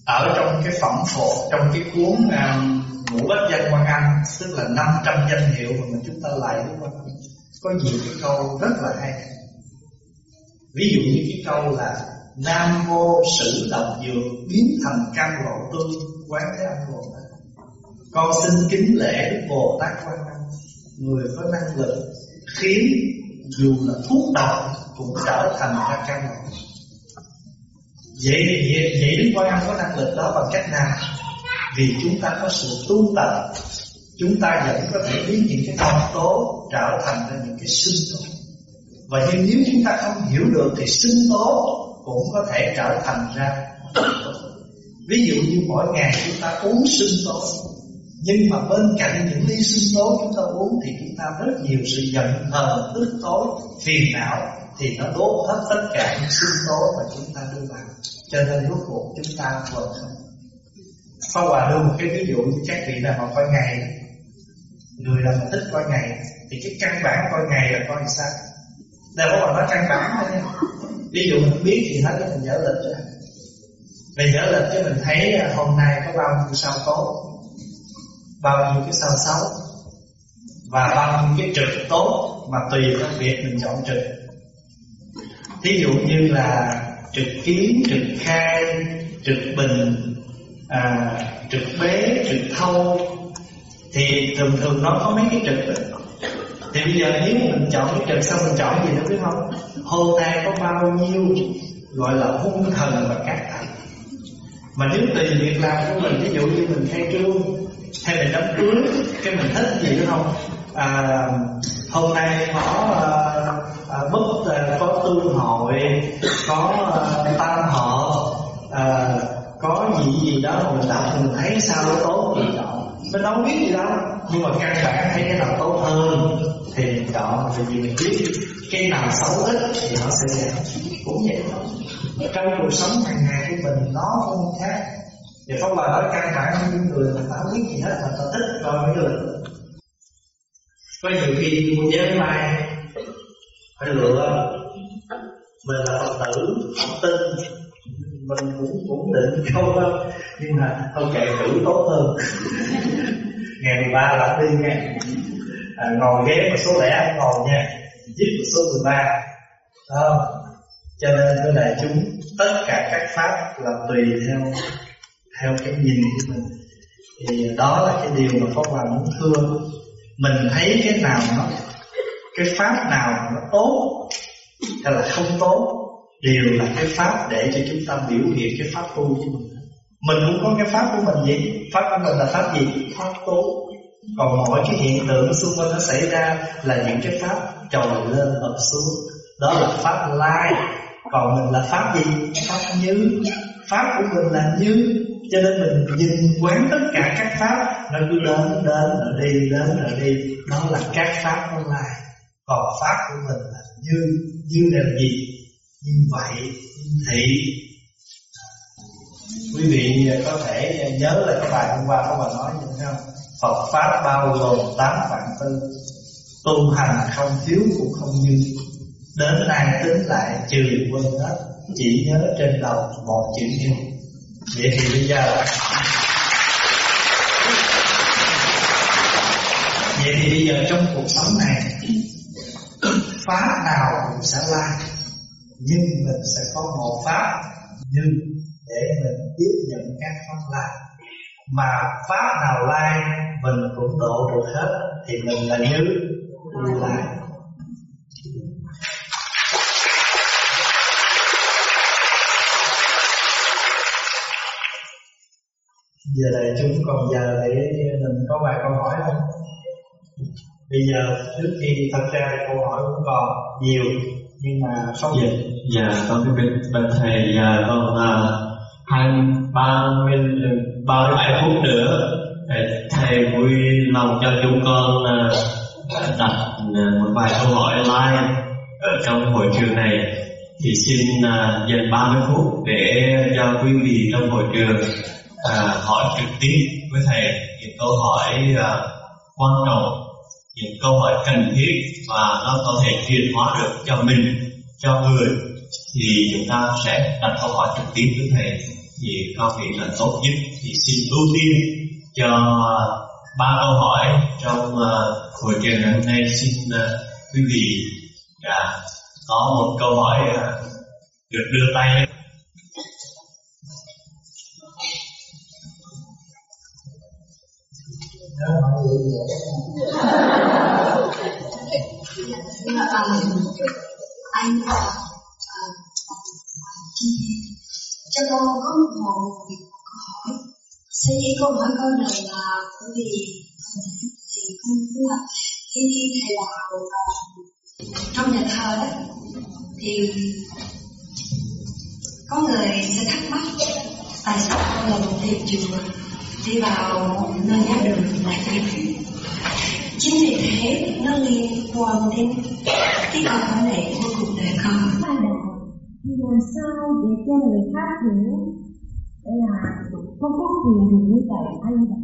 ở trong cái phẩm phổ trong cái cuốn um, ngũ bách danh quan âm tức là 500 danh hiệu mà chúng ta lại đúng không? Có nhiều cái câu rất là hay. Ví dụ như cái câu là nam mô sử độc dược biến thành căn lộ tương quán thế âm bồ tát. Con xin kính lễ đức bồ tát quan âm người có năng lực khiến dù là thuốc độc cũng trở thành ra căn lộ vậy vậy, vậy đức quan âm có năng lực đó bằng cách nào? Vì chúng ta có sự tu tập chúng ta vẫn có thể biến những cái độc tố trở thành ra những cái sinh tố. Và nhưng nếu chúng ta không hiểu được thì sinh tố cũng có thể trở thành ra ví dụ như mỗi ngày chúng ta uống sinh tố nhưng mà bên cạnh những ly sinh tố chúng ta uống thì chúng ta rất nhiều sự giận hờn tức tối phiền não thì nó đốt hết tất cả những sinh tố mà chúng ta đưa vào. Cho nên rốt cuộc chúng ta vẫn không Pháp Hòa đưa một cái ví dụ như các vị là họ coi ngày, Người là mà thích coi ngày, Thì cái căn bản coi ngày là coi sao? Đây Pháp Hòa nói căn bản thôi nha. Ví dụ mình biết thì hết, mình dở lịch rồi Mình. Dở lịch cho mình thấy à, hôm nay có bao nhiêu sao tốt, Bao nhiêu cái sao xấu, Và bao nhiêu cái trực tốt Mà tùy theo việc mình chọn trực Ví dụ như là trực kiến, trực khai, trực bình à, trực bế trực thâu thì thường thường nó có mấy cái trực đó. thì bây giờ nếu mình chọn cái trực xong mình chọn gì nữa biết không? Hôm nay có bao nhiêu gọi là hung thần và các thần? Mà nếu tùy việc làm của mình ví dụ như mình khai trương hay mình đám cưới cái mình thích gì nữa không? À, hôm nay có à, à, bức à, có tương hội có ờ, à, tam họ. À, có gì gì đó mà mình đọc mình thấy sao nó tốt thì chọn. Mình đâu biết gì đâu nhưng mà căn bản thấy cái nào tốt hơn thì mình chọn. Vì vì mình biết cái nào xấu ít thì nó sẽ giảm cũng vậy thôi. Trong cuộc sống hàng ngày của mình nó không khác. Thì không là nói căn bản những người mà ta không biết gì hết mà ta thích coi mấy người. Có nhiều khi muốn nhớ mai phải lựa. Mình là phật tử phật tin mình cũng cũng định không đâu nhưng mà không chạy thử tốt hơn. Ngày 13 là đi nha. À, ngồi ghế một số lẻ ngồi nha. Giết một số 13 đó. Cho nên thưa đại chúng tất cả các pháp là tùy theo theo cái nhìn của mình. Thì đó là cái điều mà Pháp Hòa muốn thưa. Mình thấy cái nào nó cái pháp nào nó tốt hay là không tốt đều là cái pháp để cho chúng ta biểu hiện cái pháp tu của mình. Mình cũng có cái pháp của mình gì pháp của mình là pháp gì? Pháp tu. Còn mọi cái hiện tượng xung quanh nó xảy ra là những cái pháp trồi lên hợp xuống. Đó là pháp lai. Còn mình là pháp gì? Pháp như. Pháp của mình là như. Cho nên mình nhìn quán tất cả các pháp, nó cứ đến đến, rồi đi đến, rồi đi. Đó là các pháp lai còn pháp của mình là như như là gì? Như vậy, như thị. Quý vị có thể nhớ lại các bài hôm qua các bà nói như thế không? Phật pháp bao gồm tám vạn tư. Tu hành không thiếu cũng không dư đến nay tính lại trừ quên hết. Chỉ nhớ trên đầu một chữ như. vậy thì bây giờ vậy thì bây giờ trong cuộc sống này pháp nào cũng sẽ lai. Nhưng mình sẽ có một pháp nhưng để mình tiếp nhận các pháp lai. Mà pháp nào lai, mình cũng độ được hết, thì mình là như lai. Giờ đại chúng còn giờ để mình có vài câu hỏi không? Bây giờ trước khi thật ra câu hỏi cũng còn nhiều nhưng mà không dạ, dạ con cái bên bên thầy dạ con là hai ba mươi ừ, ba mươi bảy phút nữa thầy vui lòng cho chúng con là đặt à, một vài câu hỏi live ở trong hội trường này. Thì xin uh, dành 30 phút để cho quý vị trong hội trường à, hỏi trực tiếp với thầy những câu hỏi à, quan trọng những câu hỏi cần thiết và nó có thể chuyển hóa được cho mình cho người thì chúng ta sẽ đặt câu hỏi trực tiếp với thầy. Thì có nghĩ là tốt nhất. Thì xin ưu tiên cho ba câu hỏi trong ờ, uh, chiều ngày hôm nay. Xin uh, quý vị đã có một câu hỏi uh, được đưa tay lên nếu hỏi gì anh cho con có một câu hỏi Sở dĩ câu hỏi câu này là bởi vì thì con muốn là khi đi thầy vào trong nhà thờ đó thì có người sẽ thắc mắc, tại sao con là một thầy chùa? Đi vào nơi giáo đường lại phải chính vì thế nó liên quan đến cái câu hỏi này của cuộc đời con. Thì làm sao để cho người khác hiểu là không có quyền được như vậy anh đã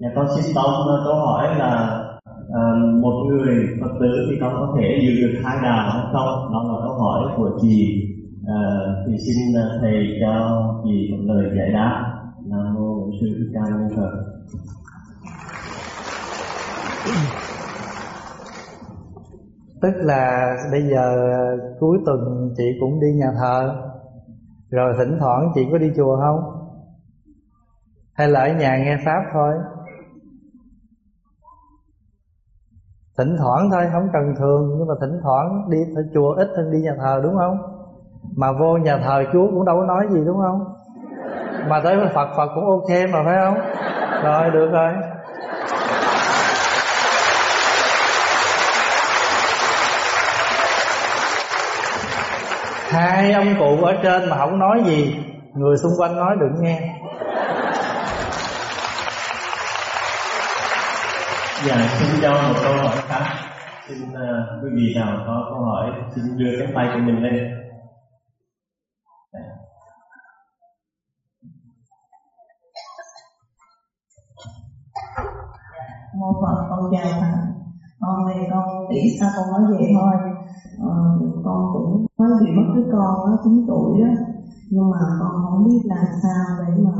Dạ con xin tóm câu hỏi là à, một người Phật tử thì con có thể giữ được hai đà hay không? Đó là câu hỏi của chị. À, thì xin ờ, thầy cho chị một lời giải đáp. Nam mô Bổn sư Thích Ca Mâu Ni Phật. Tức là bây giờ cuối tuần chị cũng đi nhà thờ Rồi thỉnh thoảng chị có đi chùa không? Hay là ở nhà nghe Pháp thôi? Thỉnh thoảng thôi, không cần thường Nhưng mà thỉnh thoảng đi chùa ít hơn đi nhà thờ đúng không? Mà vô nhà thờ Chúa cũng đâu có nói gì đúng không? Mà tới Phật Phật cũng ok mà phải không? Rồi được rồi hai ông cụ ở trên mà không nói gì người xung quanh nói đừng nghe dạ xin cho một câu hỏi khác. Xin uh, quý vị nào có câu hỏi xin đưa cái tay của mình lên. Dạ. Mô phật con chào thầy con này con nghĩ sao con nói vậy thôi. Ờ, con cũng mới bị mất đứa con nó chín tuổi đó. Nhưng mà con không biết làm sao để mà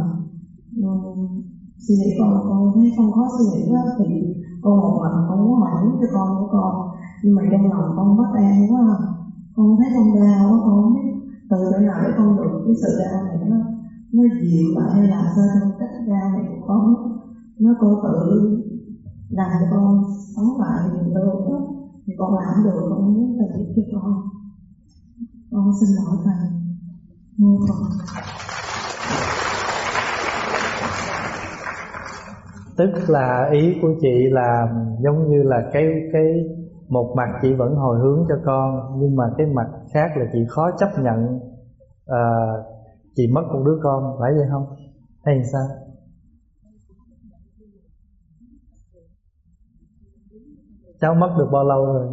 um, suy nghĩ con con thấy không có suy nghĩ đó thì con một lần con muốn hỏi cho con của con nhưng mà trong lòng con bất an e quá à. con thấy con đau quá, con không biết từ chỗ nào để con được cái sự đau này. Nó nó dịu lại hay là sao trong cách đau này của con? Nó cô tự làm cho con sống lại niềm thương đó. Thì con làm được, con muốn thầy giúp cho con. Con xin lỗi thầy. Mô phật tức là ý của chị là giống như là cái cái một mặt chị vẫn hồi hướng cho con nhưng mà cái mặt khác là chị khó chấp nhận uh, chị mất một đứa con phải vậy không? Hay sao? Cháu mất được bao lâu rồi?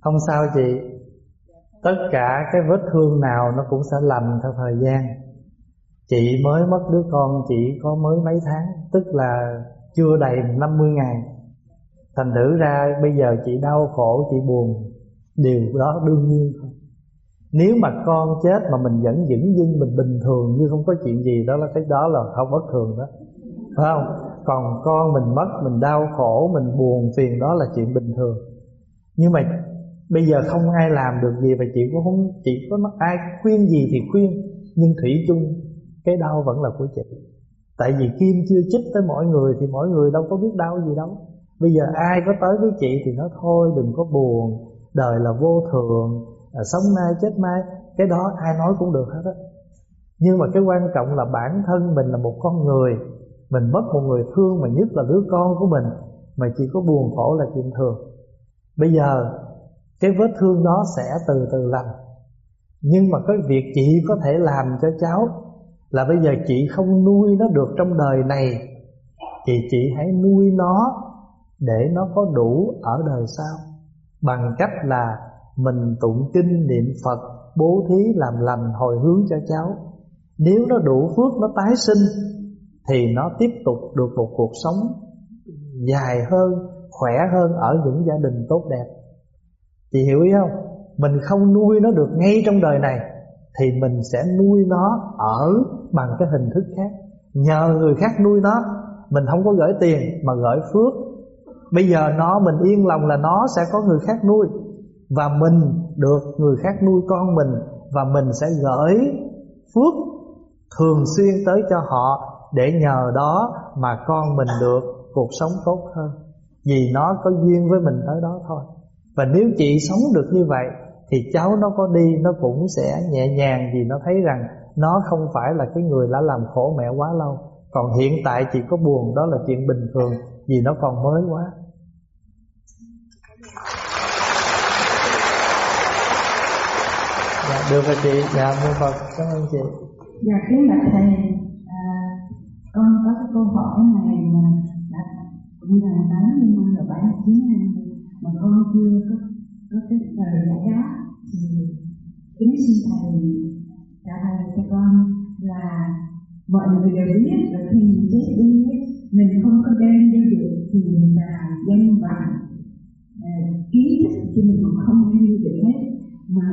Không sao chị. Tất cả cái vết thương nào nó cũng sẽ lành theo thời gian chị mới mất đứa con chỉ có mới mấy tháng, tức là chưa đầy 50 ngày. Thành thử ra bây giờ chị đau khổ, chị buồn, điều đó đương nhiên thôi. Nếu mà con chết mà mình vẫn dững dưng mình bình thường như không có chuyện gì, đó là cái đó là không bất thường đó. Phải không? Còn con mình mất, mình đau khổ, mình buồn, phiền, đó là chuyện bình thường. Nhưng mà bây giờ không ai làm được gì và chị cũng không, chị có ai khuyên gì thì khuyên, nhưng thủy chung cái đau vẫn là của chị. Tại vì kim chưa chích tới mọi người thì mọi người đâu có biết đau gì đâu. Bây giờ ai có tới với chị thì nói thôi đừng có buồn đời là vô thường à, sống nay chết mai. Cái đó ai nói cũng được hết á. Nhưng mà cái quan trọng là bản thân mình là một con người mình mất một người thương mà nhất là đứa con của mình mà chỉ có buồn khổ là chuyện thường. Bây giờ cái vết thương đó sẽ từ từ lành. Nhưng mà cái việc chị có thể làm cho cháu là bây giờ chị không nuôi nó được trong đời này, thì chị hãy nuôi nó để nó có đủ ở đời sau. Bằng cách là mình tụng kinh niệm Phật, bố thí làm lành hồi hướng cho cháu. Nếu nó đủ phước, nó tái sinh, thì nó tiếp tục được một cuộc sống dài hơn, khỏe hơn ở những gia đình tốt đẹp. Chị hiểu ý không? Mình không nuôi nó được ngay trong đời này, thì mình sẽ nuôi nó ở bằng cái hình thức khác. Nhờ người khác nuôi nó, mình không có gửi tiền mà gửi phước. Bây giờ nó, mình yên lòng là nó sẽ có người khác nuôi. Và mình được người khác nuôi con mình và mình sẽ gửi phước thường xuyên tới cho họ để nhờ đó mà con mình được cuộc sống tốt hơn. Vì nó có duyên với mình tới đó thôi. Và nếu chị sống được như vậy thì cháu nó có đi, nó cũng sẽ nhẹ nhàng vì nó thấy rằng nó không phải là cái người đã làm khổ mẹ quá lâu. Còn hiện tại chị có buồn, đó là chuyện bình thường, vì nó còn mới quá. Dạ được rồi chị. Dạ mô phật. Cảm ơn chị. Dạ kính bạch thầy. À, con có cái câu hỏi này mà đã cũng là tám mươi năm rồi, bảy chín năm mà con chưa có có cái lời giải đáp. Thì kính xin thầy trả lời cho con là mọi người đều biết là khi chết đi mình không có đem đi được thì là danh vọng à, kiến thức thì mình cũng không đem đi được hết mà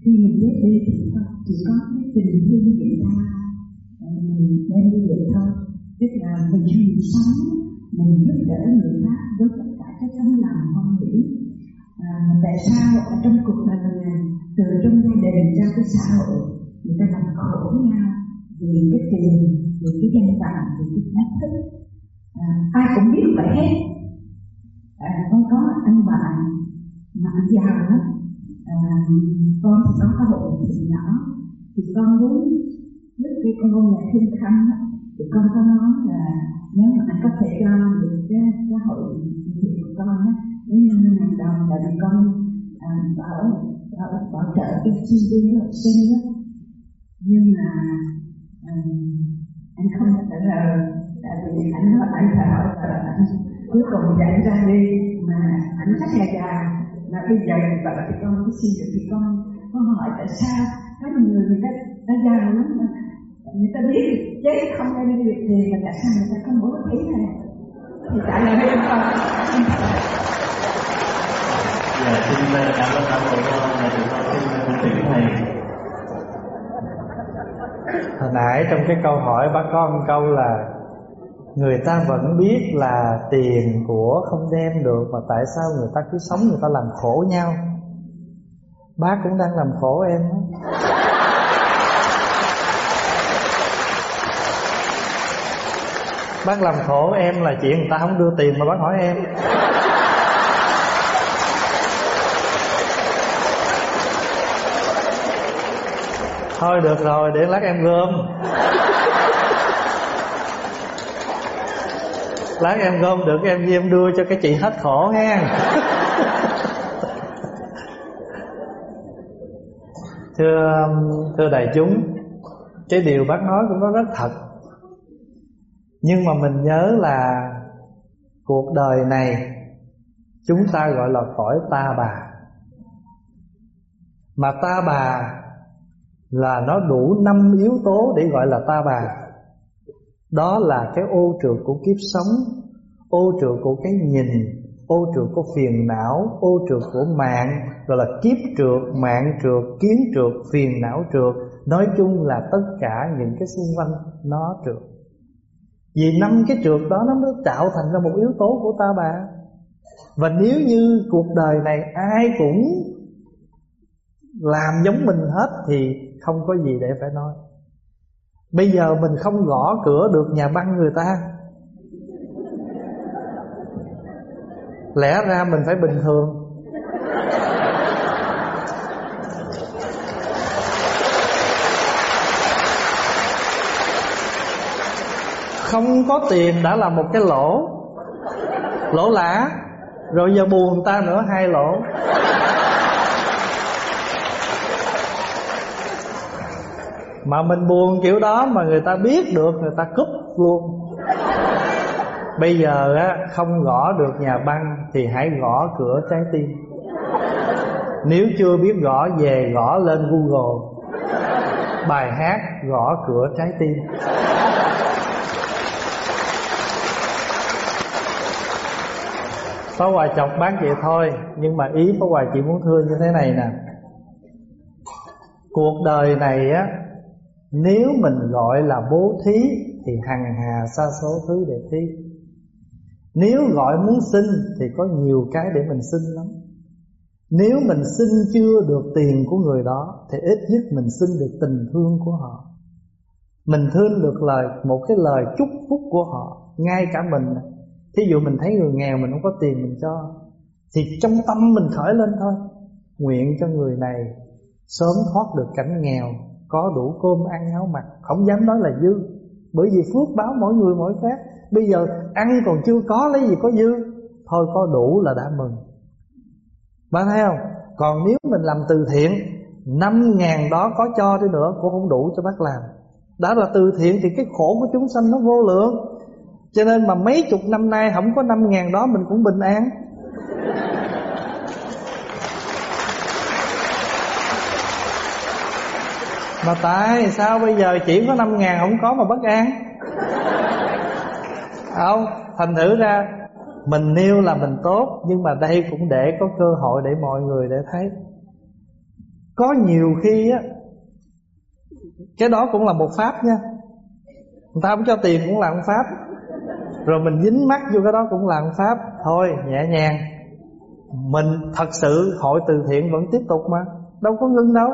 khi mình chết đi thì chỉ có cái tình thương vị tha ờ, mình đem đi được thôi. Tức là mình mình sống mình giúp đỡ người khác với tất cả các tấm lòng con nghĩ. À, tại sao ở trong cuộc đời này từ trong gia đình ra cái xã hội người ta làm khổ nhau vì cái tiền vì cái danh vọng vì cái thách thức. À, ai cũng biết vậy hết. À, con có anh bạn mà anh giàu lắm. À, con thì có cái hội thì nhỏ. Thì con muốn lúc khi con vô nhà thiên khanh thì con có nói là nếu mà anh có thể cho được cái cái hội thiện của con á nếu như ngàn đồng là con à, bảo, bảo bảo trợ cái sinh viên học sinh đó nhưng mà um, anh không thể ngờ tại vì anh nói anh phải hỏi là anh cuối cùng chạy ra đi mà anh rất là già. Mà bây giờ vợ thì con cứ xin được thì con con hỏi tại sao? Có nhiều người người ta ta già lắm mà. Người ta biết chứ không ai đi việc gì mà tại sao người ta không bố thí này thì trả lời với con dạ xin ờ, cảm ơn dạ, ờ, cảm ơn nhà chúng con xin cung kính thầy hồi nãy trong cái câu hỏi bác có một câu là, người ta vẫn biết là tiền của không đem được, mà tại sao người ta cứ sống, người ta làm khổ nhau bác cũng đang làm khổ em đó. Bác làm khổ em là chuyện người ta không đưa tiền mà bác hỏi em Thôi, được rồi, để lát em gom. Lát em gom được, em với em đưa cho cái chị hết khổ nghe. Thưa thưa đại chúng, Cái điều bác nói cũng có rất thật. Nhưng mà mình nhớ là cuộc đời này chúng ta gọi là cõi ta bà. Mà ta bà là nó đủ năm yếu tố để gọi là ta bà. Đó là cái ô trượt của kiếp sống, ô trượt của cái nhìn, ô trượt của phiền não, ô trượt của mạng, gọi là kiếp trượt, mạng trượt, kiến trượt, phiền não trượt. Nói chung là tất cả những cái xung quanh nó trượt. Vì năm cái trượt đó nó mới tạo thành ra một yếu tố của ta bà. Và nếu như cuộc đời này ai cũng làm giống mình hết thì không có gì để phải nói. Bây giờ mình không gõ cửa được nhà băng người ta. Lẽ ra mình phải bình thường. Không có tiền đã là một cái lỗ. Lỗ lã. Rồi giờ buồn người ta nữa, hai lỗ. Mà mình buồn kiểu đó mà người ta biết được, người ta cúp luôn. Bây giờ á, không gõ được nhà băng thì hãy gõ cửa trái tim. Nếu chưa biết gõ, về gõ lên google. Bài hát gõ cửa trái tim. Pháp Hòa chọc bác vậy thôi, Nhưng mà ý Pháp Hòa chỉ muốn thương như thế này nè. Cuộc đời này á nếu mình gọi là bố thí, Thì hằng hà xa số thứ để thí. Nếu gọi muốn xin, Thì có nhiều cái để mình xin lắm. Nếu mình xin chưa được tiền của người đó, Thì ít nhất mình xin được tình thương của họ. Mình thương được lời, Một cái lời chúc phúc của họ, Ngay cả mình. Thí dụ mình thấy người nghèo mình không có tiền mình cho, Thì trong tâm mình khởi lên thôi. Nguyện cho người này Sớm thoát được cảnh nghèo. Có đủ cơm ăn áo mặc. Không dám nói là dư. Bởi vì phước báo mỗi người mỗi khác. Bây giờ ăn còn chưa có, lấy gì có dư? Thôi có đủ là đã mừng. Bạn thấy không? Còn nếu mình làm từ thiện, năm ngàn đó có cho đi nữa Cũng không đủ cho bác làm. Đã là từ thiện thì cái khổ của chúng sanh nó vô lượng. Cho nên mà mấy chục năm nay không có năm ngàn đó mình cũng bình an. Mà tại sao bây giờ chỉ có năm ngàn không có mà bất an? Không, Thành thử ra Mình nêu là mình tốt, Nhưng mà đây cũng để có cơ hội để mọi người để thấy. Có nhiều khi á, Cái đó cũng là một pháp nha. Người ta không cho tiền cũng là một pháp. Rồi mình dính mắt vô cái đó cũng là một pháp. Thôi, nhẹ nhàng. Mình thật sự hội từ thiện vẫn tiếp tục mà. Đâu có ngưng đâu.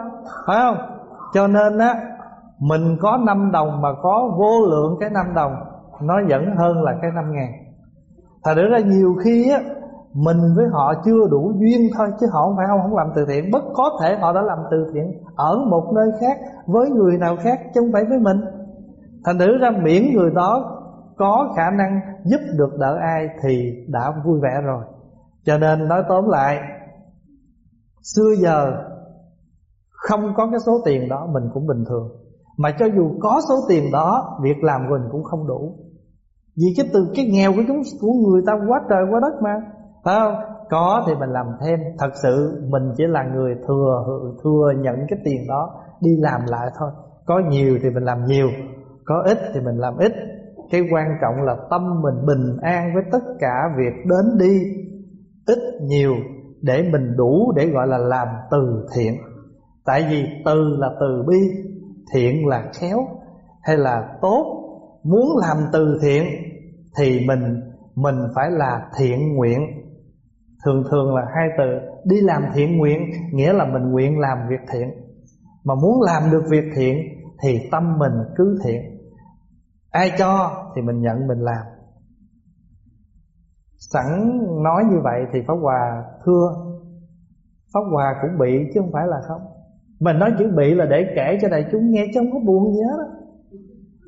Phải không? Cho nên á, mình có 5 đồng mà có vô lượng cái 5 đồng, nó vẫn hơn là cái 5 ngàn. Thật ra nhiều khi á, mình với họ chưa đủ duyên thôi, chứ họ không phải không không làm từ thiện. Bất có thể họ đã làm từ thiện ở một nơi khác, với người nào khác, chứ không phải với mình. Thành thử ra miễn người đó có khả năng giúp được đỡ ai thì đã vui vẻ rồi. Cho nên nói tóm lại, xưa giờ không có cái số tiền đó, mình cũng bình thường. Mà cho dù có số tiền đó, việc làm của mình cũng không đủ. Vì cái từ cái nghèo của chúng, của người ta quá trời quá đất mà. Phải không? Có thì mình làm thêm. Thật sự mình chỉ là người thừa thừa nhận cái tiền đó, đi làm lại thôi. Có nhiều thì mình làm nhiều, có ít thì mình làm ít. Cái quan trọng là tâm mình bình an với tất cả việc đến đi, ít nhiều, để mình đủ để gọi là làm từ thiện tại vì từ là từ bi, thiện là khéo. Hay là tốt, muốn làm từ thiện thì mình mình phải là thiện nguyện. Thường thường là hai từ, đi làm thiện nguyện, nghĩa là mình nguyện làm việc thiện. Mà muốn làm được việc thiện thì tâm mình cứ thiện. Ai cho thì mình nhận, mình làm. Sẵn nói như vậy thì pháp hòa thưa. Pháp hòa cũng bị chứ không phải là không mình nói chữ bị là để kể cho đại chúng nghe, chứ không có buồn gì hết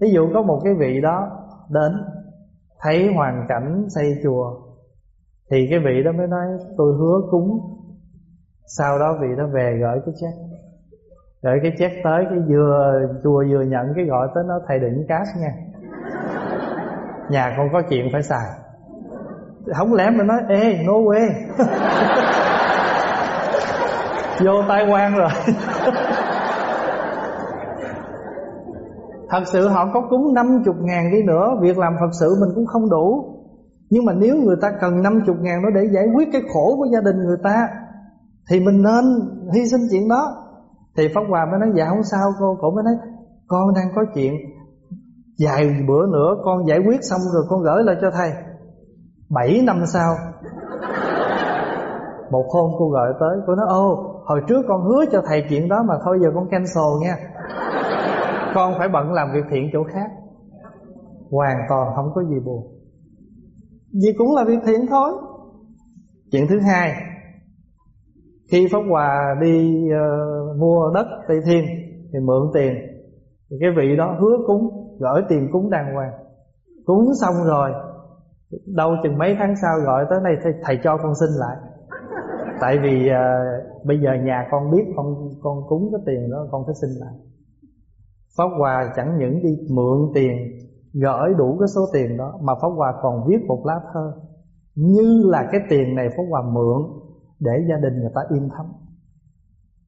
ví dụ có một cái vị đó đến, thấy hoàn cảnh xây chùa, thì cái vị đó mới nói, tôi hứa cúng. Sau đó vị đó về gửi cái check. Gửi cái check tới, cái vừa, chùa vừa nhận cái gọi tới nó, thầy đừng cash nha. Nhà con có chuyện phải xài. Không lẽ mình nói, ê no way vô tai quan rồi. Thật sự họ có cúng 50 ngàn đi nữa, Việc làm Phật sự mình cũng không đủ. Nhưng mà nếu người ta cần 50 ngàn đó Để giải quyết cái khổ của gia đình người ta, Thì mình nên hy sinh chuyện đó. Thì Pháp Hòa mới nói Dạ không sao cô. Cổ mới nói, Con đang có chuyện, Vài bữa nữa con giải quyết xong rồi con gửi lại cho thầy. Bảy năm sau, Một hôm cô gọi tới, Cô nói, ô Hồi trước con hứa cho thầy chuyện đó Mà thôi giờ con cancel nha. Con phải bận làm việc thiện chỗ khác. Hoàn toàn không có gì buồn. Vì cũng là việc thiện thôi. Chuyện thứ hai Khi Pháp Hòa đi uh, mua đất Tây Thiên Thì mượn tiền Thì cái vị đó hứa cúng Gửi tiền cúng đàng hoàng. Cúng xong rồi Đâu chừng mấy tháng sau gọi tới đây Thầy, thầy cho con xin lại. Tại vì uh, bây giờ nhà con biết con con cúng cái tiền đó con phải xin lại. Pháp Hòa chẳng những đi mượn tiền Gửi đủ cái số tiền đó Mà Pháp Hòa còn viết một lá thơ Như là cái tiền này Pháp Hòa mượn Để gia đình người ta yên thấm.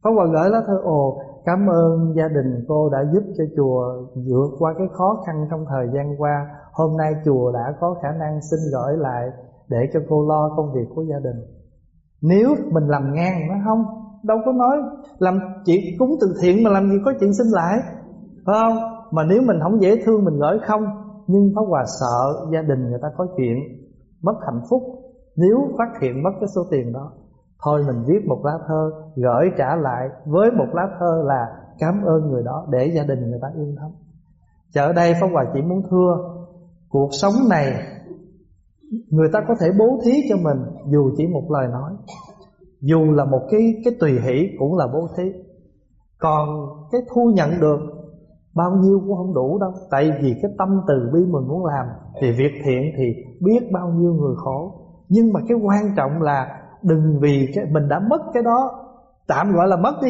Pháp Hòa gửi lá thơ Ồ cảm ơn gia đình cô đã giúp cho chùa vượt qua cái khó khăn trong thời gian qua. Hôm nay chùa đã có khả năng xin gửi lại Để cho cô lo công việc của gia đình. Nếu mình làm ngang nó không, Đâu có nói. Làm chuyện cúng từ thiện mà làm gì có chuyện xin lại, phải không? Mà nếu mình không dễ thương, mình gửi không, nhưng pháp hòa sợ gia đình người ta có chuyện mất hạnh phúc, nếu phát hiện mất cái số tiền đó, thôi mình viết một lá thơ, gửi trả lại với một lá thơ là cảm ơn người đó để gia đình người ta yên tâm. Chợ đây Pháp Hòa chỉ muốn thưa, Cuộc sống này Người ta có thể bố thí cho mình, Dù chỉ một lời nói. Dù là một cái cái tùy hỷ Cũng là bố thí. Còn cái thu nhận được, Bao nhiêu cũng không đủ đâu. Tại vì cái tâm từ bi mình muốn làm, Thì việc thiện thì biết bao nhiêu người khổ. Nhưng mà cái quan trọng là Đừng vì cái, mình đã mất cái đó, Tạm gọi là mất đi,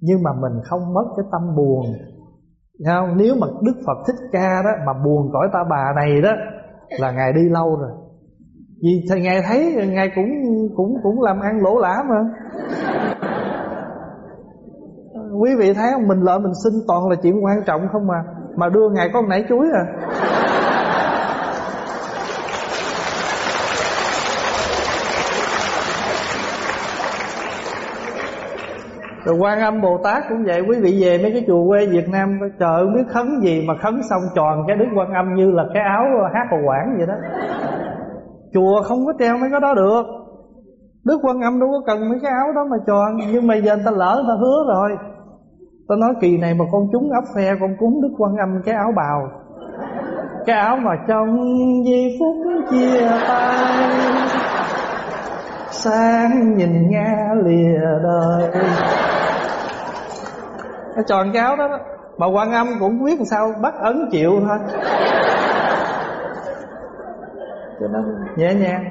Nhưng mà mình không mất cái tâm buồn. Không? Nếu mà Đức Phật Thích Ca đó Mà buồn cõi ta bà này đó, Là Ngài đi lâu rồi. Vì thầy Ngài thấy, Ngài cũng cũng cũng làm ăn lỗ lã mà. Quý vị thấy không? Mình lợi mình xin toàn là chuyện quan trọng không mà mà đưa ngài con nảy chuối à. Rồi quan âm Bồ Tát cũng vậy. Quý vị về mấy cái chùa quê Việt Nam, Trời ơi biết khấn gì mà khấn xong tròn cái Đức quan âm như là cái áo hát hồ quảng vậy đó. Chùa không có treo mấy cái đó được. Đức quan âm đâu có cần mấy cái áo đó mà tròn Nhưng mà giờ người ta lỡ người ta hứa rồi. Ta nói kỳ này mà con trúng ấp phe Con cúng Đức Quan Âm cái áo bào. Cái áo mà trong giây phút chia tay. Sáng nhìn Nga lìa đời. Nó tròn cái áo đó, đó. Mà Quan Âm cũng biết làm sao bắt ấn chịu thôi. Cho nên nhẹ nhàng.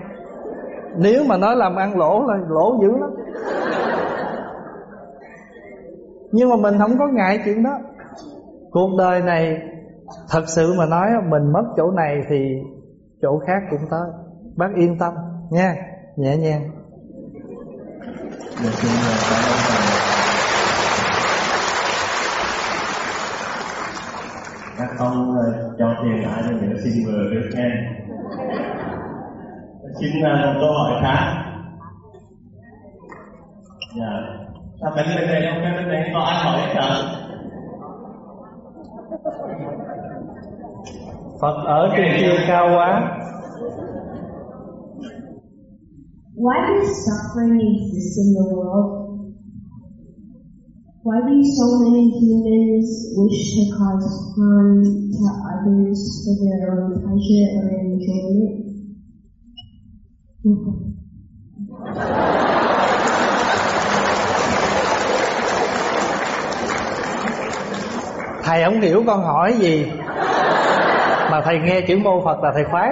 Nếu mà nói làm ăn lỗ là lỗ dữ lắm. Nhưng mà mình không có ngại chuyện đó. Cuộc đời này thật sự mà nói mình mất chỗ này thì chỗ khác cũng tới. Bác yên tâm nha. Nhẹ nhàng. Các con ờ, cho tiền lại cho những xin vừa được nghe xin uh, câu hỏi khác dạ. Sao bên bên này không? Bên này có ai hỏi hết Phật ở trên kia cao quá. Why does suffering exist in the world? Why do so many humans wish to cause harm to others for their own pleasure or enjoyment? Thầy không hiểu con hỏi gì. Mà thầy nghe chữ mô phật là thầy khoái.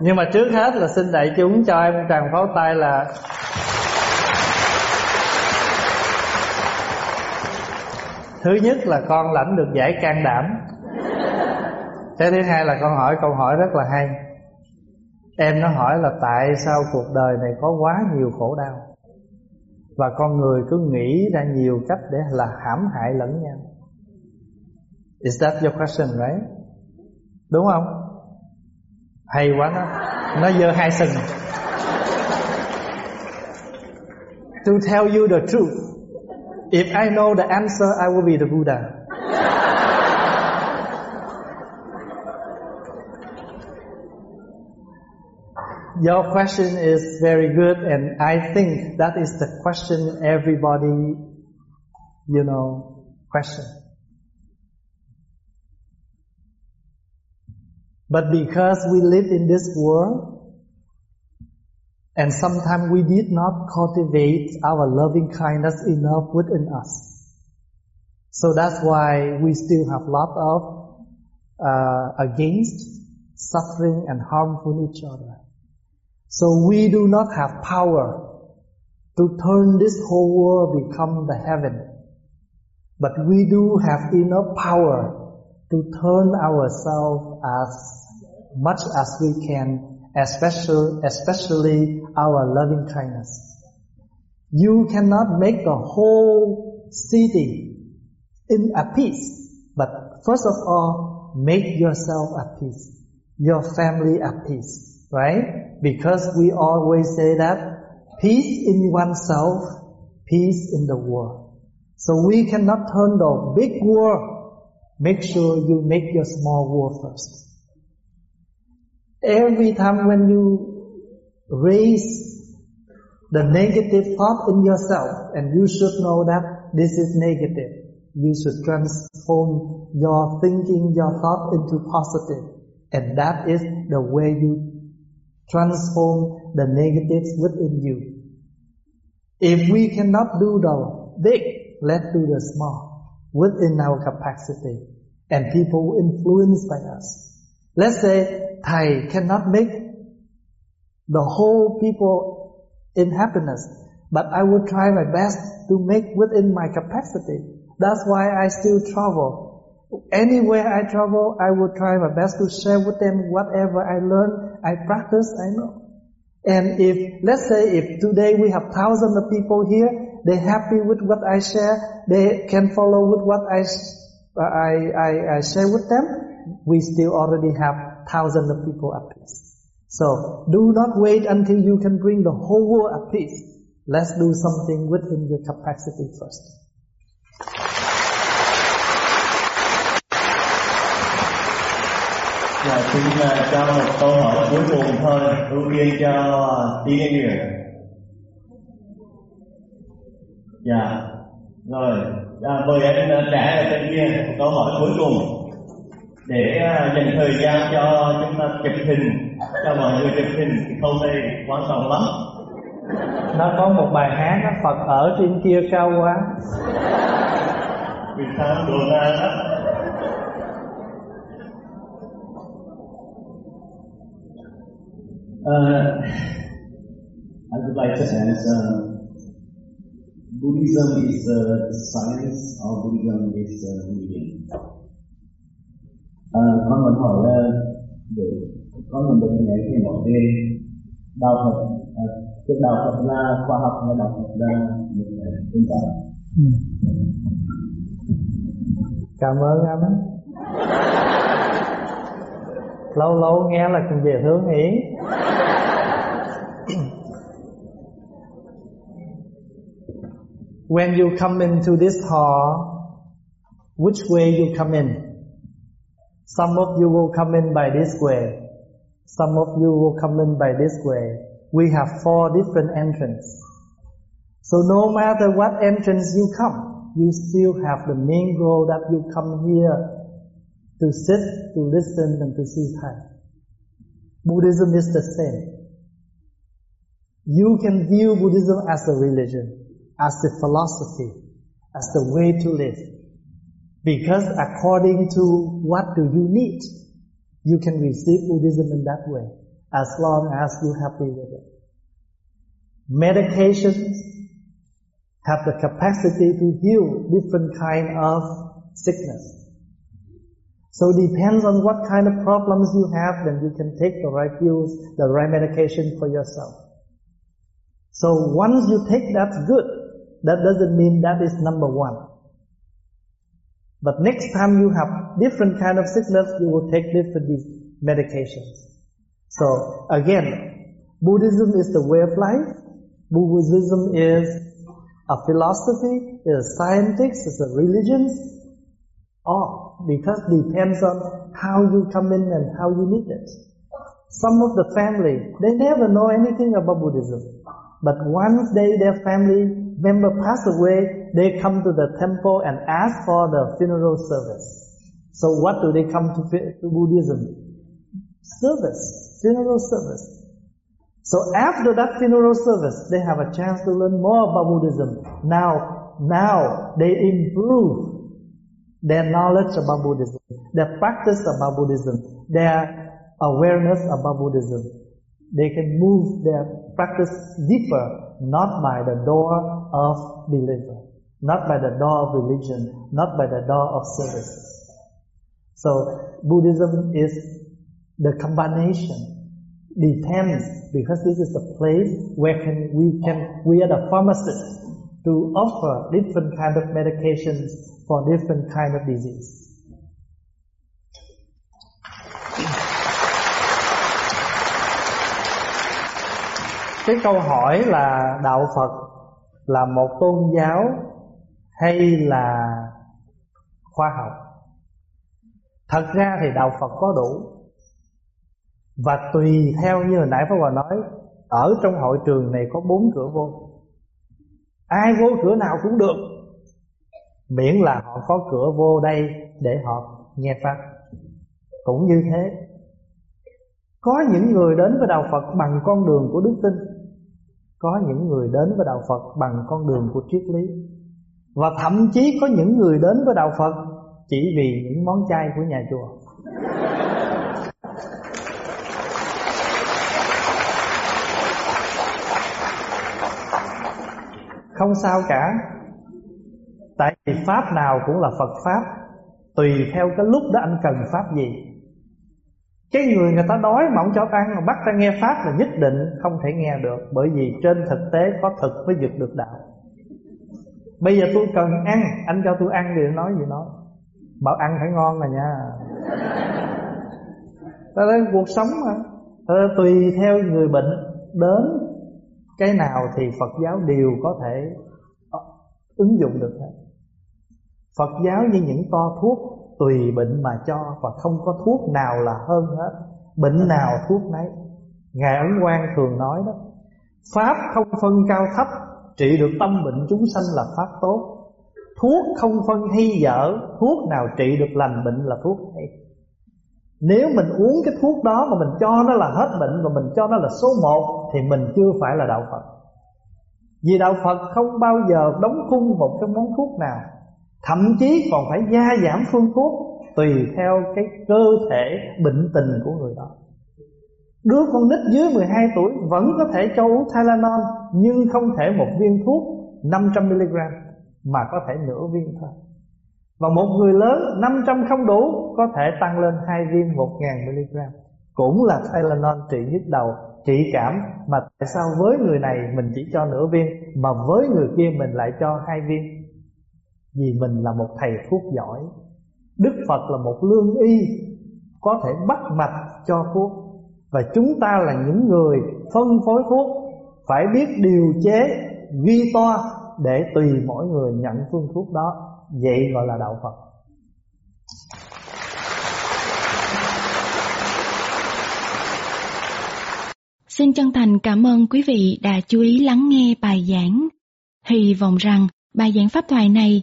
Nhưng mà trước hết là xin đại chúng cho em tràng pháo tay là Thứ nhất là con lãnh được giải can đảm. Cái thứ hai là con hỏi câu hỏi rất là hay em nó hỏi là tại sao cuộc đời này có quá nhiều khổ đau? Và con người cứ nghĩ ra nhiều cách để là hãm hại lẫn nhau. Is that your question, right? Đúng không? Hay quá nó nó giơ hai sừng. To tell you the truth, if I know the answer, I will be the Buddha. Your question is very good, and I think that is the question everybody, you know, question. But because we live in this world, and sometimes we did not cultivate our loving kindness enough within us. So that's why we still have a lot of uh, against suffering and harmful each other. So we do not have power to turn this whole world become the heaven. But we do have enough power to turn ourselves as much as we can, especially, especially our loving kindness. You cannot make the whole city in a peace, but first of all, make yourself at peace, your family at peace right? Because we always say that peace in oneself, peace in the world. So we cannot turn the big war. Make sure you make your small war first. Every time when you raise the negative thought in yourself, and you should know that this is negative, you should transform your thinking, your thought into positive. And that is the way you transform the negatives within you. If we cannot do the big, let's do the small within our capacity and people influenced by us. Let's say Thai cannot make the whole people in happiness, but I will try my best to make within my capacity. That's why I still travel Anywhere I travel, I will try my best to share with them whatever I learn, I practice, I know. And if, let's say if today we have thousands of people here, they're happy with what I share, they can follow with what I, I, I, I share with them, we still already have thousands of people at peace. So do not wait until you can bring the whole world at peace. Let's do something within your capacity first. Dạ, xin uh, cho một câu hỏi cuối cùng thôi, ưu tiên cho đi nghe nguyện. Dạ, rồi, dạ, mời anh uh, trẻ ở bên kia một câu hỏi cuối cùng để uh, dành thời gian cho chúng ta chụp hình, cho mọi người chụp hình. Câu này quan trọng lắm. Nó có một bài hát nó Phật ở trên kia cao quá. Vì sao đồ ra đó Ờ, uh, I would like to answer. Uh, Buddhism is uh, science or Buddhism is uh, religion? Uh, con muốn hỏi là để con muốn được nghe thì nói về đạo Phật, uh, đạo Phật là khoa học hay đạo Phật là một cái tôn giáo? Cảm ơn anh. lâu lâu nghe là cũng về hướng ý when you come into this hall, which way you come in? Some of you will come in by this way. Some of you will come in by this way. We have four different entrances. So no matter what entrance you come, you still have the main goal that you come here to sit, to listen, and to see Thai. Buddhism is the same. You can view Buddhism as a religion as the philosophy, as the way to live. Because according to what do you need, you can receive Buddhism in that way, as long as you're happy with it. Medications have the capacity to heal different kind of sickness. So it depends on what kind of problems you have, then you can take the right pills, the right medication for yourself. So once you take that's good, that doesn't mean that is number one. But next time you have different kind of sickness, you will take different medications. So again, Buddhism is the way of life. Buddhism is a philosophy, is scientific, is a religion. All because depends on how you come in and how you need it. Some of the family, they never know anything about Buddhism. But once they, their family member pass away, they come to the temple and ask for the funeral service. So what do they come to, to Buddhism? Service, funeral service. So after that funeral service, they have a chance to learn more about Buddhism. Now, now they improve their knowledge about Buddhism, their practice about Buddhism, their awareness about Buddhism. They can move their practice deeper, not by the door of believer, not by the door of religion, not by the door of service. So Buddhism is the combination depends because this is the place where can we can we are the pharmacist to offer different kind of medications for different kind of disease. Cái câu hỏi là đạo Phật là một tôn giáo hay là khoa học? Thật ra thì đạo phật có đủ. Và tùy theo như hồi nãy Pháp Hòa nói, Ở trong hội trường này có bốn cửa vô. Ai vô cửa nào cũng được. Miễn là họ có cửa vô đây để họ nghe Pháp. Cũng như thế. Có những người đến với Đạo Phật bằng con đường của đức tin có những người đến với đạo Phật bằng con đường của triết lý. Và thậm chí có những người đến với đạo Phật chỉ vì những món chay của nhà chùa. Không sao cả. Tại vì pháp nào cũng là Phật pháp, tùy theo cái lúc đó anh cần pháp gì cái người người ta đói mà ông cho ăn mà bắt ta nghe pháp là nhất định không thể nghe được, bởi vì trên thực tế có thực mới giật được đạo. Bây giờ tôi cần ăn, anh cho tôi ăn thì nói gì nói bảo ăn phải ngon mà nha. Ta nói cuộc sống mà. Ta tùy theo người bệnh đến cái nào thì Phật giáo đều có thể ứng dụng được hết. Phật giáo như những to thuốc tùy bệnh mà cho và không có thuốc nào là hơn hết. Bệnh nào thuốc nấy. Ngài ấn quang thường nói đó, pháp không phân cao thấp, trị được tâm bệnh chúng sanh là pháp tốt. Thuốc không phân hay dở, thuốc nào trị được lành bệnh là thuốc hay. Nếu mình uống cái thuốc đó mà mình cho nó là hết bệnh và mình cho nó là số một, thì mình chưa phải là đạo Phật. Vì đạo Phật không bao giờ đóng khung một cái món thuốc nào. Thậm chí còn phải gia giảm phương thuốc Tùy theo cái cơ thể bệnh tình của người đó. Đứa con nít dưới 12 tuổi vẫn có thể cho uống Tylenol, Nhưng không thể một viên thuốc 500mg Mà có thể nửa viên thôi. Và một người lớn 500 không đủ Có thể tăng lên hai viên 1000mg Cũng là Tylenol trị nhức đầu, Trị cảm. Mà tại sao với người này mình chỉ cho nửa viên, Mà với người kia mình lại cho hai viên? Vì mình là một thầy thuốc giỏi, Đức Phật là một lương y, Có thể bắt mạch cho thuốc. Và chúng ta là những người phân phối thuốc, Phải biết điều chế, ghi toa Để tùy mỗi người nhận phương thuốc đó. Vậy gọi là đạo Phật. Xin chân thành cảm ơn quý vị đã chú ý lắng nghe bài giảng. Hy vọng rằng bài giảng pháp thoại này